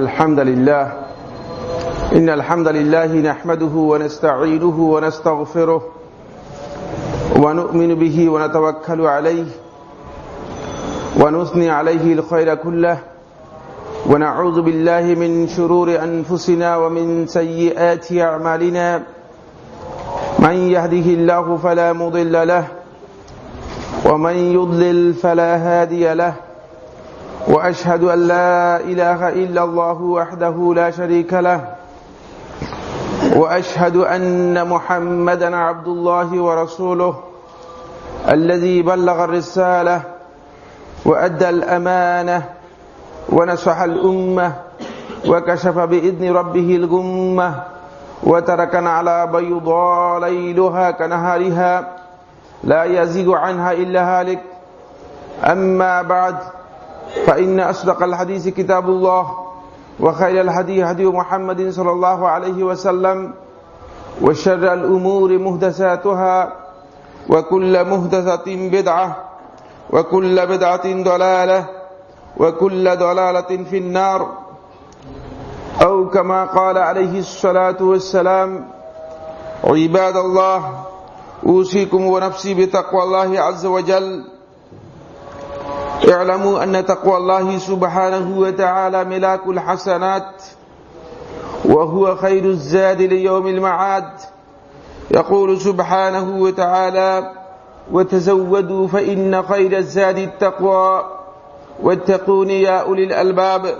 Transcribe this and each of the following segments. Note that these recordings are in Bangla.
الحمد لله. إن الحمد لله نحمده ونستعينه ونستغفره ونؤمن به ونتوكل عليه ونثني عليه الخير كله. ونعوذ بالله من شرور أنفسنا ومن سيئات أعمالنا. من يهده الله فلا مضل له ومن يضلل فلا هادي له. وأشهد أن لا إله إلا الله وحده لا شريك له وأشهد أن محمدا عبد الله ورسوله الذي بلغ الرسالة وأدى الأمانة ونصح الأمة وكشف بإذن ربه الغمة وتركنا على بيضاء ليلها كنهارها لا يزيغ عنها إلا هالك. أما بعد فإن أصدق الحديث كتاب الله وخير الهدي هدي محمد صلى الله عليه وسلم وشر الأمور مهدساتها وكل مهدسة بدعة وكل بدعة ضلالة وكل ضلالة في النار. أو كما قال عليه الصلاة والسلام عباد الله أوصيكم ونفسي بتقوى الله عز وجل. اعلموا أن تقوى الله سبحانه وتعالى ملاك الحسنات وهو خير الزاد ليوم المعاد. يقول سبحانه وتعالى وتزودوا فإن خير الزاد التقوى واتقون يا أولي الألباب.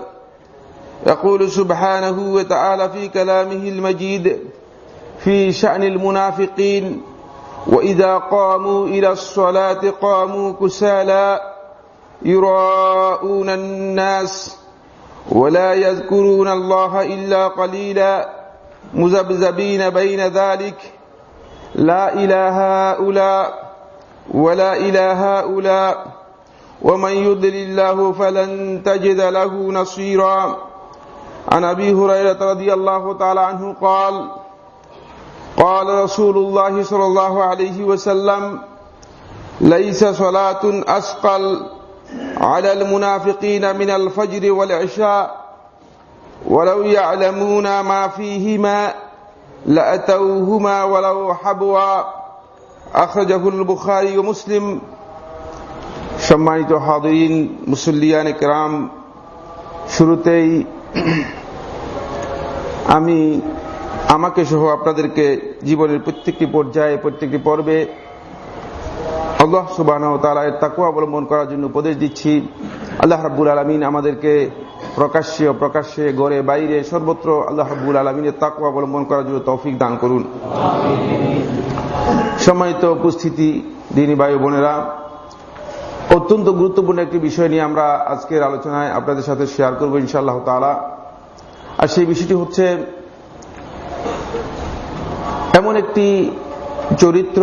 يقول سبحانه وتعالى في كلامه المجيد في شأن المنافقين وإذا قاموا إلى الصلاة قاموا كسالى. يراءون الناس ولا يذكرون الله إلا قليلا مذبذبين بين ذلك لا إله هؤلاء ولا إله هؤلاء ومن يضل الله فلن تجد له نصيرا عن أبي هريرة رضي الله تعالى عنه قال قال رسول الله صلى الله عليه وسلم ليس صلاة أثقل على المنافقين من الفجر والعشاء ولو يعلمون ما فيهما لأتوهما ولو حبوا أخرجه البخاري ومسلم সম্মানিত হাদরিন মুসল্লিয়ান کرام শুরুতেই আমি আমাকে সহ আপনাদেরকে জীবনের প্রত্যেকটি পর্যায়ে প্রত্যেকটি পর্বে আল্লাহ সুবাহ তালার তাকুয়া অবলম্বন করার জন্য উপদেশ দিচ্ছি। আল্লাহ রাব্বুল আলমিন আমাদেরকে প্রকাশ্যে প্রকাশ্যে গড়ে বাইরে সর্বত্র আল্লাহ রাব্বুল আলমিনের তাকুয়া অবলম্বন করার জন্য তৌফিক দান করুন। সম্মানিত উপস্থিতি, দিনী বায়ু বোনেরা, অত্যন্ত গুরুত্বপূর্ণ একটি বিষয় নিয়ে আমরা আজকের আলোচনায় আপনাদের সাথে শেয়ার করব ইনশাআল্লাহ তালা আর সেই বিষয়টি হচ্ছে, এমন একটি চরিত্র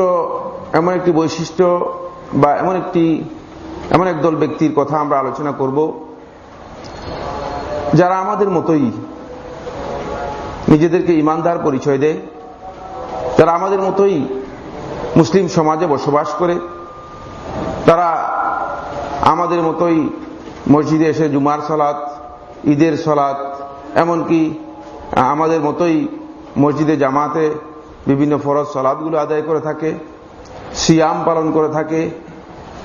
এমন একটি বৈশিষ্ট্য বা এমন একটি, এমন একদল ব্যক্তির কথা আমরা আলোচনা করব, যারা আমাদের মতোই নিজেদেরকে ইমানদার পরিচয় দেয় তারা আমাদের মতোই মুসলিম সমাজে বসবাস করে, তারা আমাদের মতোই মসজিদে এসে জুমার সলাত, ঈদের সলাত, এমনকি আমাদের মতোই মসজিদে জামাতে বিভিন্ন ফরজ সলাদগুলো আদায় করে থাকে। সিয়াম পালন করে থাকে,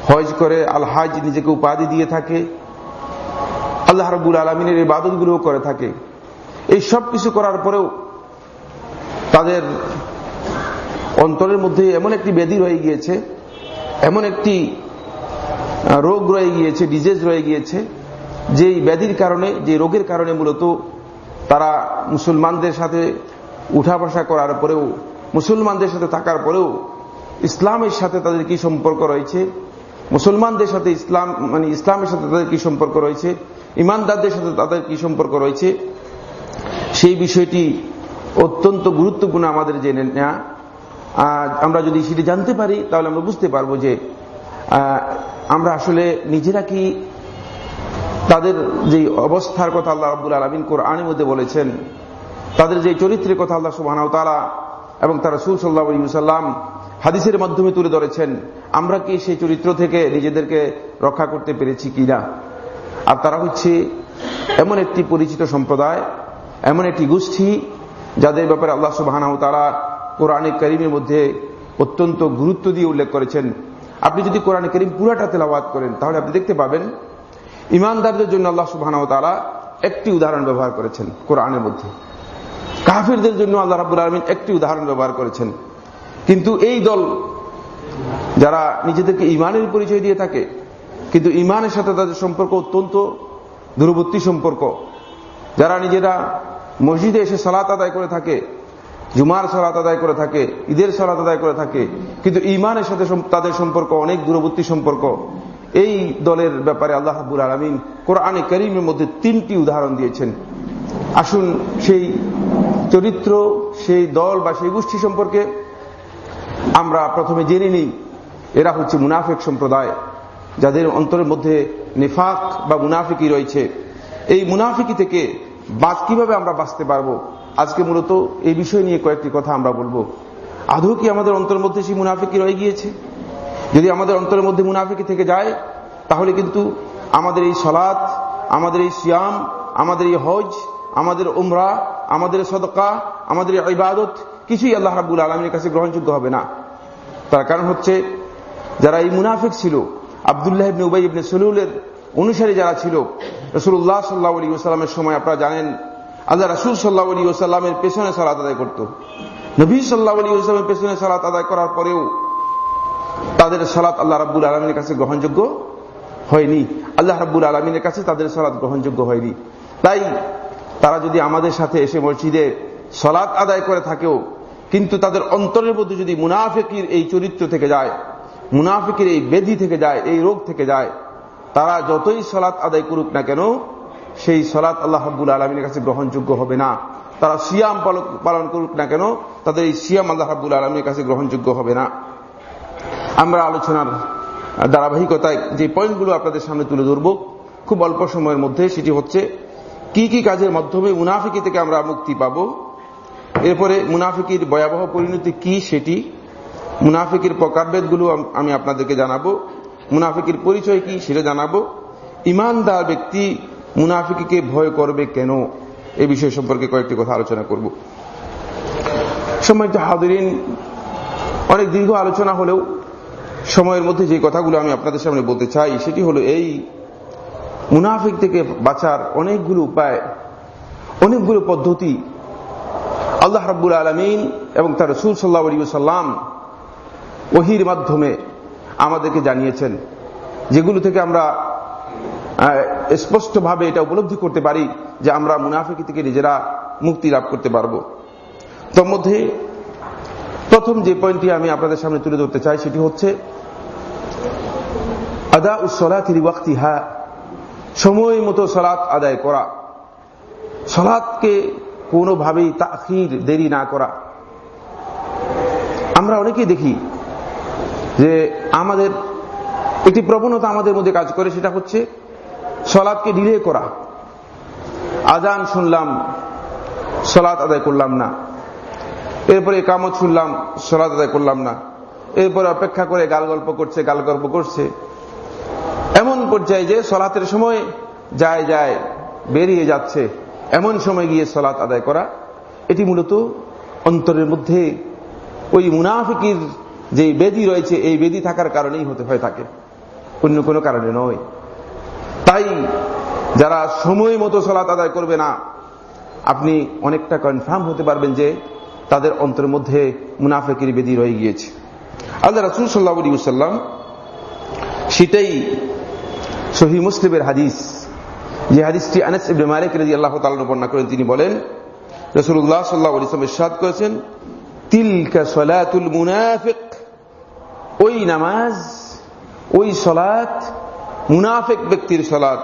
হজ করে আল হাজ নিজেকে উপাধি দিয়ে থাকে, আল্লাহ রবুল আলমিনের এই বাদতগুলোও করে থাকে। এই সব কিছু করার পরেও তাদের অন্তরের মধ্যে এমন একটি ব্যাধি রয়ে গিয়েছে, এমন একটি রোগ রয়ে গিয়েছে ডিজেজ রয়ে গিয়েছে যে ব্যাধির কারণে যে রোগের কারণে মূলত তারা মুসলমানদের সাথে উঠা বসা করার পরেও, মুসলমানদের সাথে থাকার পরেও ইসলামের সাথে তাদের কি সম্পর্ক রয়েছে? মুসলমানদের সাথে ইসলাম মানে ইসলামের সাথে তাদের কি সম্পর্ক রয়েছে? ইমানদারদের সাথে তাদের কি সম্পর্ক রয়েছে? সেই বিষয়টি অত্যন্ত গুরুত্বপূর্ণ আমাদের জেনে নেওয়া আমরা যদি সেটি জানতে পারি, তাহলে আমরা বুঝতে পারব যে আমরা আসলে নিজেরা কি তাদের যে অবস্থার কথা আল্লাহ আব্দুল আলমিন কোরআনের মধ্যে বলেছেন, তাদের যে চরিত্রের কথা আল্লাহ সুবাহ এবং তারা সুল সাল্লাহ সাল্লাম হাদিসের মাধ্যমে তুলে ধরেছেন, আমরা কি সেই চরিত্র থেকে নিজেদেরকে রক্ষা করতে পেরেছি কিনা? আর তারা হচ্ছে এমন একটি পরিচিত সম্প্রদায়, এমন একটি গোষ্ঠী, যাদের ব্যাপারে আল্লাহ সুবাহ তারা কোরআনে করিমের মধ্যে অত্যন্ত গুরুত্ব দিয়ে উল্লেখ করেছেন। আপনি যদি কোরআনে করিম পুরাটা তেলাওয়াত করেন, তাহলে আপনি দেখতে পাবেন, ইমানদারদের জন্য আল্লাহ সুবাহ তারা একটি উদাহরণ ব্যবহার করেছেন কোরআনের মধ্যে। কাফিরদের জন্য আল্লাহ রাবুল আলমিন একটি উদাহরণ ব্যবহার করেছেন। কিন্তু এই দল যারা নিজেদেরকে ইমানের পরিচয় দিয়ে থাকে, কিন্তু ইমানের সাথে তাদের সম্পর্ক অত্যন্ত দূরবর্তী সম্পর্ক। যারা নিজেরা মসজিদে এসে সালাত আদায় করে থাকে, জুমার সালাত আদায় করে থাকে, ঈদের সালাত আদায় করে থাকে, কিন্তু ইমানের সাথে তাদের সম্পর্ক অনেক দূরবর্তী সম্পর্ক। এই দলের ব্যাপারে আল্লাহ হাবুল আলমিন কোরআনে করিমের মধ্যে তিনটি উদাহরণ দিয়েছেন। আসুন সেই চরিত্র, সেই দল বা সেই গোষ্ঠী সম্পর্কে আমরা প্রথমে জেনে নিই, এরা হচ্ছে মুনাফিক সম্প্রদায়, যাদের অন্তরের মধ্যে নেফাক বা মুনাফিকি রয়েছে। এই মুনাফিকি থেকে বাদ কীভাবে আমরা বাঁচতে পারব? আজকে মূলত এই বিষয় নিয়ে কয়েকটি কথা আমরা বলব। আদৌ কি আমাদের অন্তরের মধ্যে সেই মুনাফিকি রয়ে গিয়েছে? যদি আমাদের অন্তরের মধ্যে মুনাফিকি থেকে যায়, তাহলে কিন্তু আমাদের এই সলাৎ আমাদের এই সিয়াম, আমাদের এই হজ, আমাদের উমরা, আমাদের সদকা, আমাদের ইবাদত কিছুই আল্লাহ রাবুল আলমীর কাছে গ্রহণযোগ্য হবে না। তার কারণ হচ্ছে, যারা এই মুনাফিক ছিল, আবদুল্লাহ ইবনে উবাই ইবনে সলুলের অনুসারী যারা ছিল রসুল্লাহ সাল্লাহ আলী ওসাল্লামের সময় আপনারা জানেন, আল্লাহ রসুল সাল্লাহ আলী ওসাল্লামের পেছনে সালাত আদায় করত। নবী সাল্লাহ আলী ওসাল্লামের পেছনে সালাত আদায় করার পরেও তাদের সালাত আল্লাহ রাব্বুল আলমীর কাছে গ্রহণযোগ্য হয়নি। আল্লাহ রাব্বুল আলমিনের কাছে তাদের সালাত গ্রহণযোগ্য হয়নি। তাই তারা যদি আমাদের সাথে এসে মসজিদে সলাৎ আদায় করে থাকেও কিন্তু তাদের অন্তরের মধ্যে যদি মুনাফিকির এই চরিত্র থেকে যায়, মুনাফিকের এই বেদি থেকে যায়, এই রোগ থেকে যায়, তারা যতই সলাৎ আদায় করুক না কেন, সেই সলাৎ আল্লাহ হাব্বুল আলমীর কাছে গ্রহণযোগ্য হবে না। তারা সিয়াম পালন করুক না কেন, তাদের এই সিয়াম আল্লাহ হাব্বুল আলমীর কাছে গ্রহণযোগ্য হবে না। আমরা আলোচনার ধারাবাহিকতায় যে পয়েন্টগুলো আপনাদের সামনে তুলে ধরব, খুব অল্প সময়ের মধ্যে সেটি হচ্ছে, কি কি কাজের মাধ্যমে মুনাফিকি থেকে আমরা মুক্তি পাব এরপরে মুনাফিকির ভয়াবহ পরিণতি কি সেটি? মুনাফিকের প্রকারভেদগুলো আমি আপনাদেরকে জানাব। মুনাফিকের পরিচয় কি সেটা জানাব। ইমানদার ব্যক্তি মুনাফিকিকে ভয় করবে কেন? এ বিষয় সম্পর্কে কয়েকটি কথা আলোচনা করব। সম্মানিত হাদিন অনেক দীর্ঘ আলোচনা হলেও সময়ের মধ্যে যে কথাগুলো আমি আপনাদের সামনে বলতে চাই, সেটি হলো এই, মুনাফিক থেকে বাঁচার অনেকগুলো উপায়, অনেকগুলো পদ্ধতি আল্লাহ রাব্বুল আলমিন এবং তার রসুল সাল্লাহ আলী সাল্লাম ওহির মাধ্যমে আমাদেরকে জানিয়েছেন, যেগুলো থেকে আমরা স্পষ্টভাবে এটা উপলব্ধি করতে পারি যে আমরা মুনাফিকি থেকে নিজেরা মুক্তি লাভ করতে পারব। তোর মধ্যে প্রথম যে পয়েন্টটি আমি আপনাদের সামনে তুলে ধরতে চাই সেটি হচ্ছে আদা উসলাতির ওয়াক্তিহা সময় মতো সলাৎ আদায় করা। সলাৎকে কোনোভাবেই তাখির দেরি না করা। আমরা অনেকেই দেখি যে আমাদের একটি প্রবণতা আমাদের মধ্যে কাজ করে, সেটা হচ্ছে সলাদকে ডিলে করা। আজান শুনলাম সলাদ আদায় করলাম না। এরপরে কামত শুনলাম সলাদ আদায় করলাম না। এরপরে অপেক্ষা করে গাল গল্প করছে গাল গল্প করছে। এমন পর্যায়ে যে সলাতের সময় যায় যায় বেরিয়ে যাচ্ছে। এমন সময় গিয়ে সলাৎ আদায় করা, এটি মূলত অন্তরের মধ্যে ওই মুনাফিকির যে বেদি রয়েছে, এই বেদি থাকার কারণেই হতে হয় থাকে অন্য কোনো কারণে নয়। তাই যারা সময় মতো সলাত আদায় করবে না, আপনি অনেকটা কনফার্ম হতে পারবেন যে তাদের অন্তরের মধ্যে মুনাফেকির বেদি রয়ে গিয়েছে। আল্লাহ রাসুল সাল্লাহ সাল্লাম সেটাই সহি মুসলিমের হাদিস। যে হাদিসটি আনাস ইবনে মালিক রাজি আল্লাহ তাআলা বর্ণনা করেন, তিনি বলেন, রাসূলুল্লাহ সাল্লাল্লাহু আলাইহি ওয়াসাল্লাম ইরশাদ করেছেন, তিলকা সালাতুল মুনাফিক, ওই নামাজ, ওই সলাত, মুনাফিক ব্যক্তির সলাত,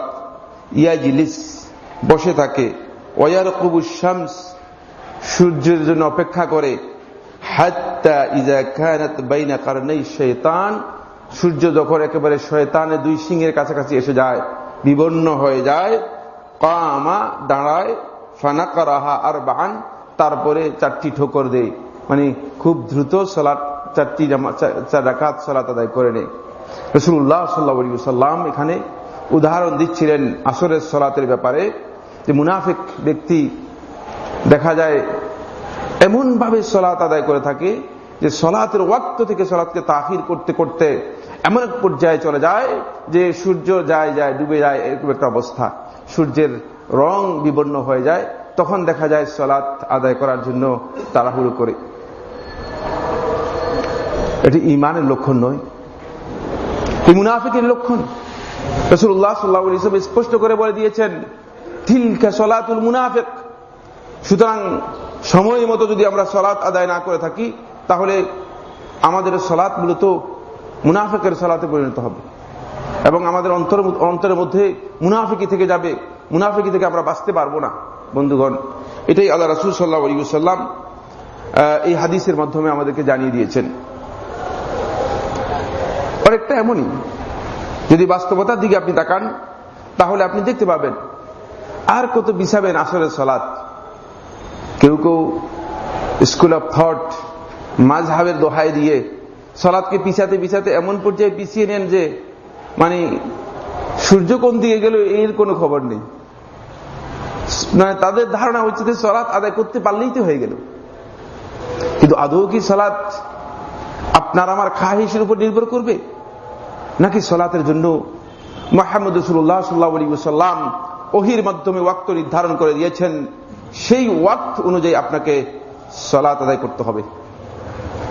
ইয়াজিলিস, বসে থাকে, ওয়ারকুবু শামস, সূর্যের জন্য অপেক্ষা করে, হাত্তা ইজা কানাত বাইনা কারণেই শয়তান, সূর্য যখন একেবারে শয়তানের দুই সিংহের কাছাকাছি এসে যায় বিবর্ণ হয়ে যায়। কামা দাঁড়ায় ফানা করাহা আর বান তারপরে চারটি ঠোকর দেয়। মানে খুব দ্রুত সলাট চারটি চার রাকাত সলাত আদায় করে নেয়। রসুল্লাহ সাল্লা সাল্লাম এখানে উদাহরণ দিচ্ছিলেন আসরের সলাতের ব্যাপারে, যে মুনাফিক ব্যক্তি দেখা যায় এমন ভাবে সলাত আদায় করে থাকে, যে সলাতের ওয়াক্ত থেকে সলাতকে তাহির করতে করতে এমন এক পর্যায়ে চলে যায় যে সূর্য যায় যায়, ডুবে যায়, এরকম একটা অবস্থা। সূর্যের রং বিবর্ণ হয়ে যায়। তখন দেখা যায় সলাৎ আদায় করার জন্য তাড়াহুড়ো করে। এটি ইমানের লক্ষণ নয়। এই মুনাফিকের লক্ষণ। রসুল্লাহ সাল্লাহ ইসব স্পষ্ট করে বলে দিয়েছেন, তিলকা সলাতুল মুনাফেক। সুতরাং সময় মতো যদি আমরা সলাৎ আদায় না করে থাকি, তাহলে আমাদের সলাৎ মূলত মুনাফিকের সালাতে পরিণত হবে। এবং আমাদের অন্তর অন্তরের মধ্যে মুনাফিকি থেকে যাবে। মুনাফিকি থেকে আমরা বাঁচতে পারব না, বন্ধুগণ। এটাই আল্লাহ রসুল সাল্লাহ আলিউসাল্লাম এই হাদিসের মাধ্যমে আমাদেরকে জানিয়ে দিয়েছেন। অনেকটা এমনই। যদি বাস্তবতার দিকে আপনি তাকান, তাহলে আপনি দেখতে পাবেন, আর কত বিছাবেন আসরের সলাৎ কেউ কেউ স্কুল অফ থট মাঝহাবের দোহাই দিয়ে সলাদকে পিছাতে পিছাতে এমন পর্যায়ে পিছিয়ে নেন যে মানে সূর্য কোন দিকে গেল, এর কোনো খবর নেই। মানে তাদের ধারণা হচ্ছে যে সলাৎ আদায় করতে পারলেই তো হয়ে গেল। কিন্তু আদৌ কি সলাৎ আপনার আমার খাহিসের উপর নির্ভর করবে? নাকি সলাতের জন্য মোহাম্মদ রসুল্লাহ সাল্লাহ আলী সাল্লাম ওহির মাধ্যমে ওয়াক্ত নির্ধারণ করে দিয়েছেন, সেই ওয়াক্ত অনুযায়ী আপনাকে সলাত আদায় করতে হবে।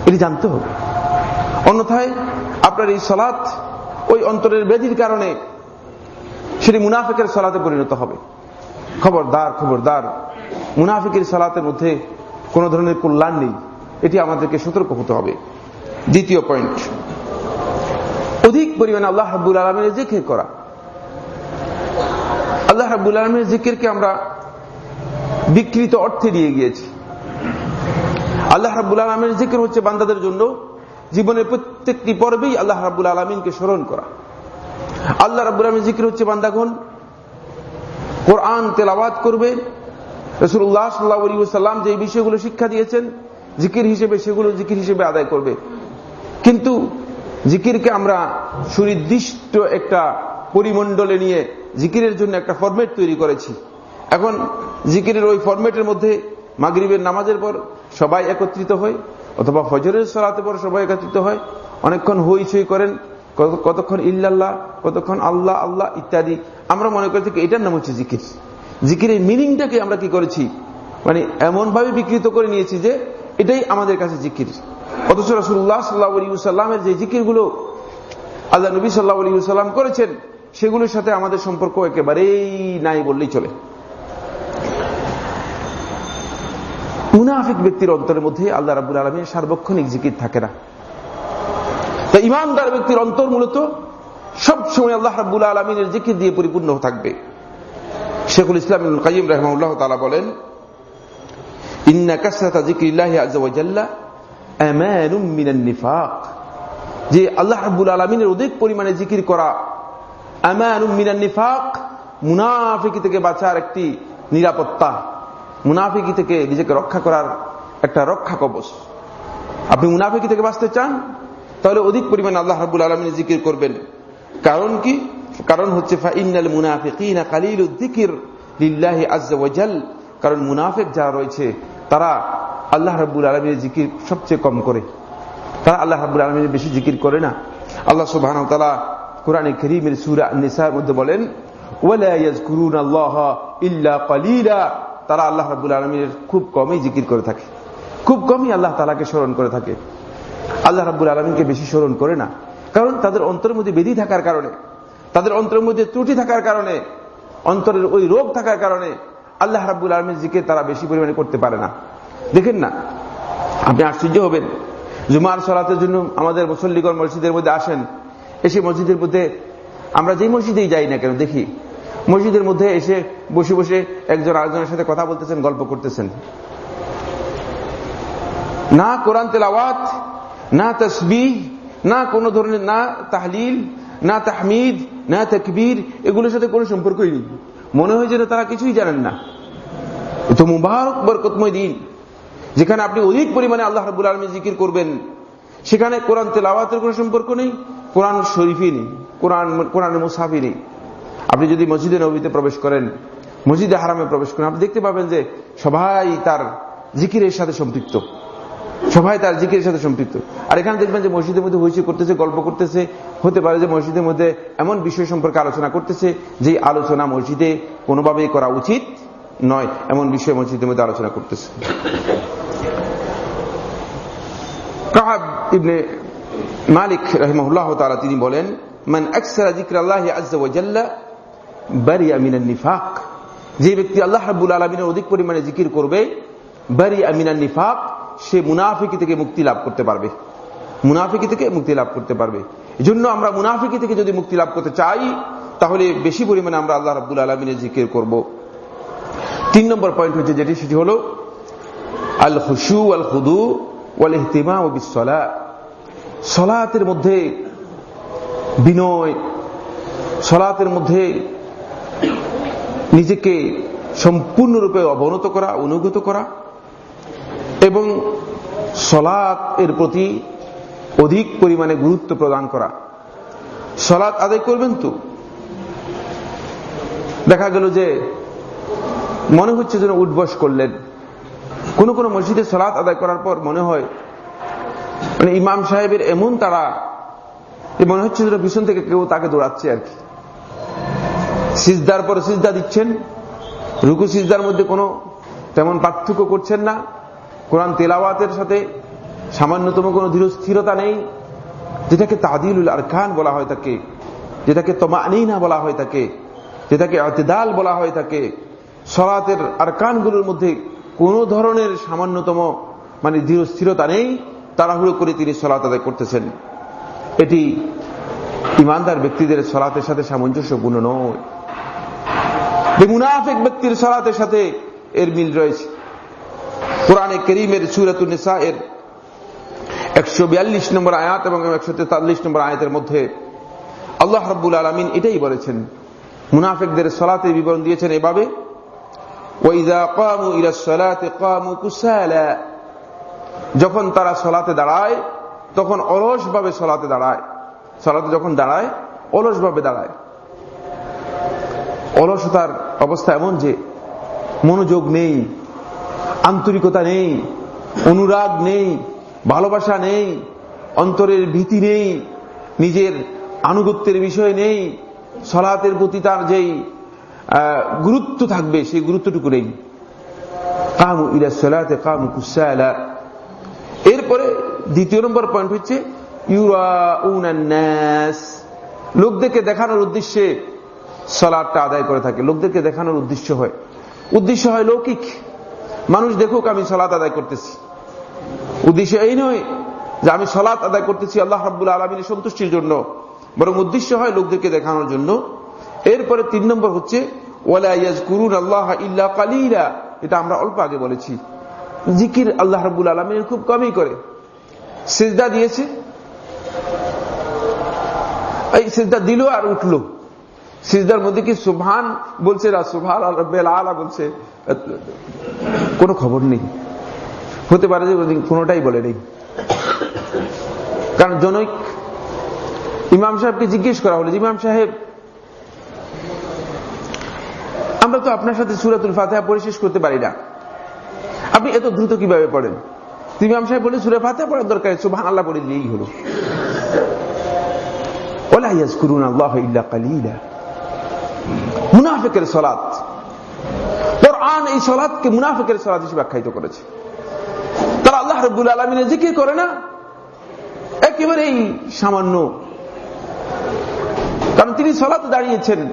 এটি জানতে হবে। অন্যথায় আপনার এই সলাৎ ওই অন্তরের ব্যাধির কারণে সেটি মুনাফিকের সলাতে পরিণত হবে। খবরদার খবরদার, মুনাফিকের সলাতের মধ্যে কোন ধরনের কল্যাণ নেই। এটি আমাদেরকে সতর্ক হতে হবে। দ্বিতীয় পয়েন্ট অধিক পরিমাণে আল্লাহ হাবুল আলমের জিকির করা। আল্লাহ হাবুল আলমের জিকিরকে আমরা বিকৃত অর্থে দিয়ে গিয়েছি। আল্লাহ রাবুল আলমের জিকির হচ্ছে বান্দাদের জন্য জীবনের প্রত্যেকটি পর্বেই আল্লাহ রাবুল আলমিনকে স্মরণ করা। আল্লাহ রাবুল আলমের জিকির হচ্ছে বান্দাগণ কোরআন তেলাওয়াত করবে। রসুল্লাহ সাল্লাহ সাল্লাম যে বিষয়গুলো শিক্ষা দিয়েছেন, জিকির হিসেবে সেগুলো জিকির হিসেবে আদায় করবে। কিন্তু জিকিরকে আমরা সুনির্দিষ্ট একটা পরিমণ্ডলে নিয়ে জিকিরের জন্য একটা ফরম্যাট তৈরি করেছি। এখন জিকিরের ওই ফরম্যাটের মধ্যে মাগরীবের নামাজের পর সবাই একত্রিত হয় অথবা ফজরের সলাতে পর সবাই একত্রিত হয়, অনেকক্ষণ হইচই করেন কতক্ষণ ইল্লাল্লাহ, কতক্ষণ আল্লাহ আল্লাহ ইত্যাদি। আমরা মনে করি থেকে এটার নাম হচ্ছে জিকির। জিকিরের মিনিংটাকে আমরা কি করেছি? মানে এমন ভাবে বিকৃত করে নিয়েছি যে এটাই আমাদের কাছে জিকির। অথচ রসুল্লাহ সাল্লাহ সাল্লামের যে জিকিরগুলো আল্লাহ নবী সাল্লাহ সাল্লাম করেছেন, সেগুলোর সাথে আমাদের সম্পর্ক একেবারেই নাই বললেই চলে। মুনাফিক ব্যক্তির অন্তরের মধ্যে আল্লাহ রাবুল আলমীর সার্বক্ষণিক জিকির থাকে না। তাই ইমানদার ব্যক্তির অন্তর মূলত সবসময় আল্লাহ রাবুল আলমিনের জিকির দিয়ে পরিপূর্ণ থাকবে। শেখুল ইসলাম কাইম রহমাউল্লাহ তালা বলেন নিরাপত্তা। মুনাফিকি থেকে নিজেকে রক্ষা করার একটা রক্ষা কবচ। আপনি মুনাফিকি থেকে বাঁচতে চান, তাহলে অধিক পরিমাণ আল্লাহ রাব্বুল আলামিনের জিকির করবেন। কারণ কি? কারণ হচ্ছে কারণ মুনাফেক যারা রয়েছে, তারা আল্লাহ রাব্বুল আলমীর জিকির সবচেয়ে কম করে। তারা আল্লাহ রাব্বুল আলমীর বেশি জিকির করে না। আল্লাহ সুবাহ তালা কোরআনে করিমের সুরা নিসার মধ্যে বলেন তারা আল্লাহ রাবুল আলমীর খুব কমই জিকির করে থাকে। খুব কমই আল্লাহ তালাকে স্মরণ করে থাকে। আল্লাহ রাবুল আলমীকে বেশি স্মরণ করে না। কারণ তাদের অন্তরের মধ্যে বেদি থাকার কারণে, তাদের অন্তরের মধ্যে ত্রুটি থাকার কারণে, অন্তরের ওই রোগ থাকার কারণে আল্লাহ রাবুল আলমীর জিকির তারা বেশি পরিমাণে করতে পারে না। দেখেন না, আপনি আশ্চর্য হবেন। জুমার সলাতের জন্য আমাদের মুসল্লিগণ মসজিদের মধ্যে আসেন, এসে মসজিদের মধ্যে আমরা যেই মসজিদেই যাই না কেন, দেখি মসজিদের মধ্যে এসে বসে বসে একজন আরেকজনের সাথে কথা বলতেছেন, গল্প করতেছেন। না কোরআন তেলাওয়াত, না তসবি না কোন ধরনের, না তাহলিল, না তাহমিদ, না তকবীর, এগুলোর সাথে কোনো সম্পর্কই নেই। মনে হয় যেন তারা কিছুই জানেন না। তো মুবারক বরকতময় দিন, যেখানে আপনি অধিক পরিমাণে আল্লাহ রাবুল আলমী জিকির করবেন, সেখানে কোরআন তেলাওয়াতের কোনো সম্পর্ক নেই, কোরআন শরীফই নেই, কোরআন, কোরআনের মুসাফি নেই। আপনি যদি মসজিদে নবীতে প্রবেশ করেন, মসজিদে হারামে প্রবেশ করেন, আপনি দেখতে পাবেন যে সবাই তার জিকিরের সাথে সম্পৃক্ত। সবাই তার জিকিরের সাথে সম্পৃক্ত। আর এখানে দেখবেন যে মসজিদের মধ্যে হইচি করতেছে, গল্প করতেছে। হতে পারে যে মসজিদের মধ্যে এমন বিষয় সম্পর্কে আলোচনা করতেছে যে আলোচনা মসজিদে কোনোভাবেই করা উচিত নয়, এমন বিষয় মসজিদের মধ্যে আলোচনা করতেছে। মালিক রহমুল্লাহ তারা তিনি বলেন, মান আকসারা জিক্র আল্লাহ আজ্লা বারিয়া মিনান নিফাক। যে ব্যক্তি আল্লাহ রাব্বুল আলমিনের অধিক পরিমাণে জিকির করবে বারি আমিনান নিফাক, সে মুনাফিকি থেকে মুক্তি লাভ করতে পারবে। মুনাফিকি থেকে মুক্তি লাভ করতে পারবে। এই জন্য আমরা মুনাফিকি থেকে যদি মুক্তি লাভ করতে চাই, তাহলে বেশি পরিমাণে আমরা আল্লাহ রাব্বুল আলমিনের জিকির করব। তিন নম্বর পয়েন্ট হচ্ছে যেটি, সেটি হল, আল হুসু আল হুদু ওয়াল ইহতিমা ও বিসলা সলাতের মধ্যে বিনয়, সলাতের মধ্যে নিজেকে সম্পূর্ণরূপে অবনত করা, অনুগত করা এবং সলাৎ এর প্রতি অধিক পরিমাণে গুরুত্ব প্রদান করা। সলাৎ আদায় করবেন তো? দেখা গেল যে মনে হচ্ছে যেন উঠবস করলেন। কোন কোন মসজিদে সলাৎ আদায় করার পর মনে হয় মানে ইমাম সাহেবের এমন তারা মনে হচ্ছে যেন পিছন থেকে কেউ তাকে দৌড়াচ্ছে আর কি। সিজদার পরে সিজদা দিচ্ছেন? রুকু, সিজদার মধ্যে কোনো তেমন পার্থক্য করছেন না? কোরআন তেলাওয়াতের সাথে সামান্যতম কোনো ধীর স্থিরতা নেই? যেটাকে তাদিলুল আরকান বলা হয় তাকে, যেটাকে তমানিনা বলা হয় তাকে, যেটাকে আতেদাল বলা হয় তাকে, সলাতের আরকানগুলোর মধ্যে কোন ধরনের সামান্যতম মানে ধীর স্থিরতা নেই? তাড়াহুড়ো করে তিনি সলাত আদায় করতেছেন। এটি ইমানদার ব্যক্তিদের সলাতের সাথে সামঞ্জস্যপূর্ণ নয়। মুনাফিক ব্যক্তির সলাতের সাথে এর মিল রয়েছে। কোরআনে করিমের সুরাতুন্নিসা এর একশো বিয়াল্লিশ নম্বর আয়াত এবং একশো তেতাল্লিশ নম্বর আয়াতের মধ্যে আল্লাহ রব্বুল আলমিন এটাই বলেছেন, মুনাফিকদের সলাতে বিবরণ দিয়েছেন এভাবে যখন তারা সলাতে দাঁড়ায়, তখন অলস ভাবে সলাতে দাঁড়ায়। সলাতে যখন দাঁড়ায় অলস ভাবে দাঁড়ায়। অলসতার অবস্থা এমন যে মনোযোগ নেই, আন্তরিকতা নেই, অনুরাগ নেই, ভালোবাসা নেই, অন্তরের ভীতি নেই, নিজের আনুগত্যের বিষয় নেই, সলাতের প্রতি তার যেই গুরুত্ব থাকবে, সেই গুরুত্বটুকু নেই। কামু ইলা সলাতে কামু কুসালা। এরপরে দ্বিতীয় নম্বর পয়েন্ট হচ্ছে ইউরা লোকদেরকে দেখানোর উদ্দেশ্যে সলাটটা আদায় করে থাকে। লোকদেরকে দেখানোর উদ্দেশ্য হয়। উদ্দেশ্য হয় লৌকিক। মানুষ দেখুক আমি সলাৎ আদায় করতেছি। উদ্দেশ্য এই নয় যে আমি সলাৎ আদায় করতেছি আল্লাহ রাবুল আলমিনের সন্তুষ্টির জন্য। বরং উদ্দেশ্য হয় লোকদেরকে দেখানোর জন্য। এরপরে তিন নম্বর হচ্ছে এটা আমরা অল্প আগে বলেছি। জিকির আল্লাহ রাবুল আলমিনের খুব কমই করে। সেজদা দিয়েছে। এই সেজদা দিল আর উঠল। সিজদার মধ্যে কি সুভান বলছে সুভান আলা বলছে? কোনো খবর নেই। হতে পারে যে কোনোটাই বলে নেই। কারণ জনৈক ইমাম সাহেবকে জিজ্ঞেস করা হলো ইমাম সাহেব, আমরা তো আপনার সাথে সুরাতুল ফাতেহা পরিশেষ করতে পারি না। আপনি এত দ্রুত কীভাবে পড়েন? ইমাম সাহেব বলে সুরে ফাতেহা পড়ার দরকার সুভান আল্লাহ পড়ে দিলেই হলো। ওলা ইয়াজ করুন আল্লাহ ইল্লা কালিলা। মুনাফিকের সলাৎ। কোরআন এই সলাৎকে মুনাফিকের সলাৎ হিসেবে আখ্যায়িত করেছে। তারা আল্লাহ রব্বুল আলমিনের জিকির করে না? একেবারেই সামান্য। কারণ তিনি সলাতে দাঁড়িয়েছেন।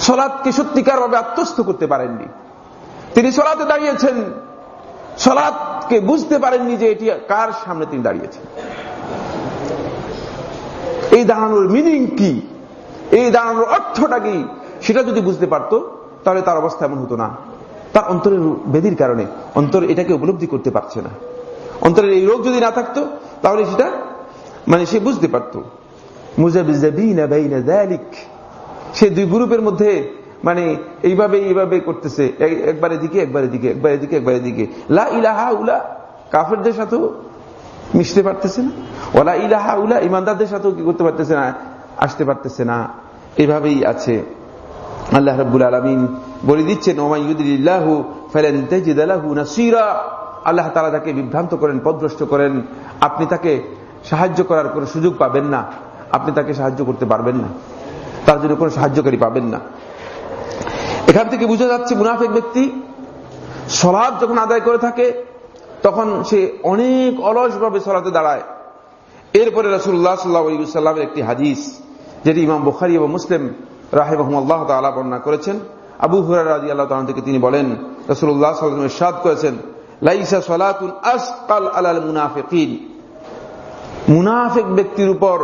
সলাৎকে সত্যিকার ভাবে আত্মস্থ করতে পারেননি। তিনি সলাতে দাঁড়িয়েছেন। সলাৎকে বুঝতে পারেননি যে এটি কার সামনে তিনি দাঁড়িয়েছেন। এই দাঁড়ানোর মিনিং কি? এই দাঁড়ানোর অর্থটা কি? সেটা যদি বুঝতে পারতো, তাহলে তার অবস্থা এমন হতো না। তার অন্তরের বেদির কারণে অন্তর এটাকে উপলব্ধি করতে পারছে না। অন্তরের এই রোগ যদি না থাকতো, তাহলে সেটা মানে সে বুঝতে পারত। সে দুই গ্রুপের মধ্যে মানে এইভাবে এইভাবে করতেছে। একবারে দিকে একবারে দিকে একবারে দিকে একবারে দিকে। লা ইলাহা উলা, কাফেরদের সাথেও মিশতে পারতেছে না। ওলা ইলাহা উলা, ইমানদারদের সাথেও কি করতে পারতেছে না? আসতে পারতেছে না। এভাবেই আছে। আল্লাহ রব্বুল আলমিন বলে দিচ্ছেন ওমাইউদ্দিল্লাহু ফেলেন তেজিদালাহু নাসিরা। আল্লাহ তালা তাকে বিভ্রান্ত করেন, পদভ্রষ্ট করেন। আপনি তাকে সাহায্য করার কোনো সুযোগ পাবেন না। আপনি তাকে সাহায্য করতে পারবেন না। তার জন্য কোনো সাহায্যকারী পাবেন না। এখান থেকে বুঝা যাচ্ছে, মুনাফেক ব্যক্তি সলাদ যখন আদায় করে থাকে, তখন সে অনেক অলসভাবে সলাতে দাঁড়ায়। এরপরে রসুল্লাহ সাল্লাহামের একটি হাদিস। যেটি ইমাম বুখারি এবং মুসলিম রাহেমহম্লাহ তালা বর্ণনা করেছেন। আবু হুরার আল্লাহ তালা থেকে তিনি বলেন রসুল্লাহ সাল্লামের সাদ করেছেন, লাইসা সলাতুন ব্যক্তির উপর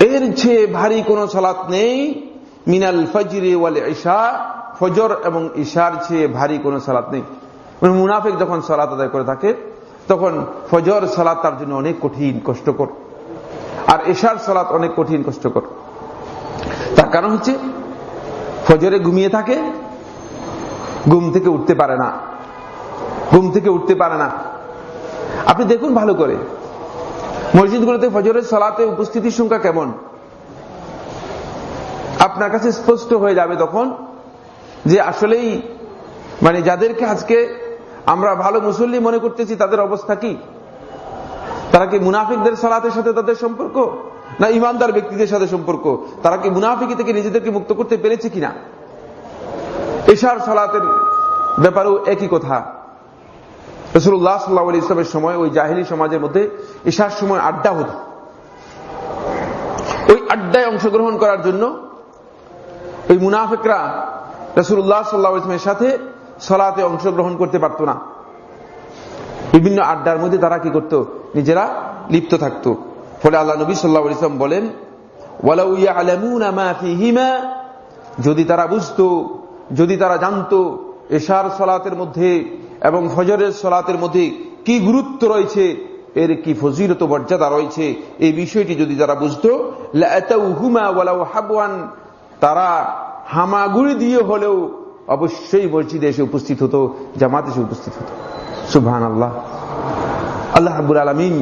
এর চেয়ে ভারী কোন সালাত নেই, মিনাল ফজরে ওয়াল ঈশা ফজর এবং ঈশার চেয়ে ভারী কোন সালাত নেই। মানে মুনাফিক যখন সালাত আদায় করে থাকে, তখন ফজর সালাত তার জন্য অনেক কঠিন, কষ্টকর। আর এশার সালাত অনেক কঠিন, কষ্টকর। তার কারণ হচ্ছে, ফজরে ঘুমিয়ে থাকে, ঘুম থেকে উঠতে পারে না। ঘুম থেকে উঠতে পারে না। আপনি দেখুন ভালো করে, মসজিদগুলোতে ফজরের সলাতে উপস্থিতির সংখ্যা কেমন? আপনার কাছে স্পষ্ট হয়ে যাবে তখন যে আসলেই মানে যাদেরকে আজকে আমরা ভালো মুসল্লি মনে করতেছি, তাদের অবস্থা কি? তারা কি মুনাফিকদের সালাতের সাথে তাদের সম্পর্ক? না ইমানদার ব্যক্তিদের সাথে সম্পর্ক? তারা কি মুনাফিকি থেকে নিজেদেরকে মুক্ত করতে পেরেছে কিনা? এশার সালাতের ব্যাপারেও একই কথা। রসুল্লাহ সাল্লাহ আলী ইসলামের সময় ওই জাহিলি সমাজের মধ্যে এশার সময় আড্ডা হতো। ওই আড্ডায় অংশগ্রহণ করার জন্য ওই মুনাফিকরা রসুল্লাহ সাল্লাহ ইসলামের সাথে সলাতে অংশগ্রহণ করতে পারত না। বিভিন্ন আড্ডার মধ্যে তারা কি করত? নিজেরা লিপ্ত থাকত। ফলে আল্লাহ নবী সাল্লাহ ইসলাম বলেন যদি তারা বুঝত, যদি তারা জানত এশার সলাতের মধ্যে এবং ফজরের সলাতের মধ্যে কি গুরুত্ব রয়েছে, এর কি ফজিলত মর্যাদা রয়েছে, এই বিষয়টি যদি তারা বুঝত তারা হামাগুড়ি দিয়ে হলেও অবশ্যই মসজিদে এসে উপস্থিত হতো, জামাত এসে উপস্থিত হতো। সুবহান আল্লাহ আল্লাহ আলমিন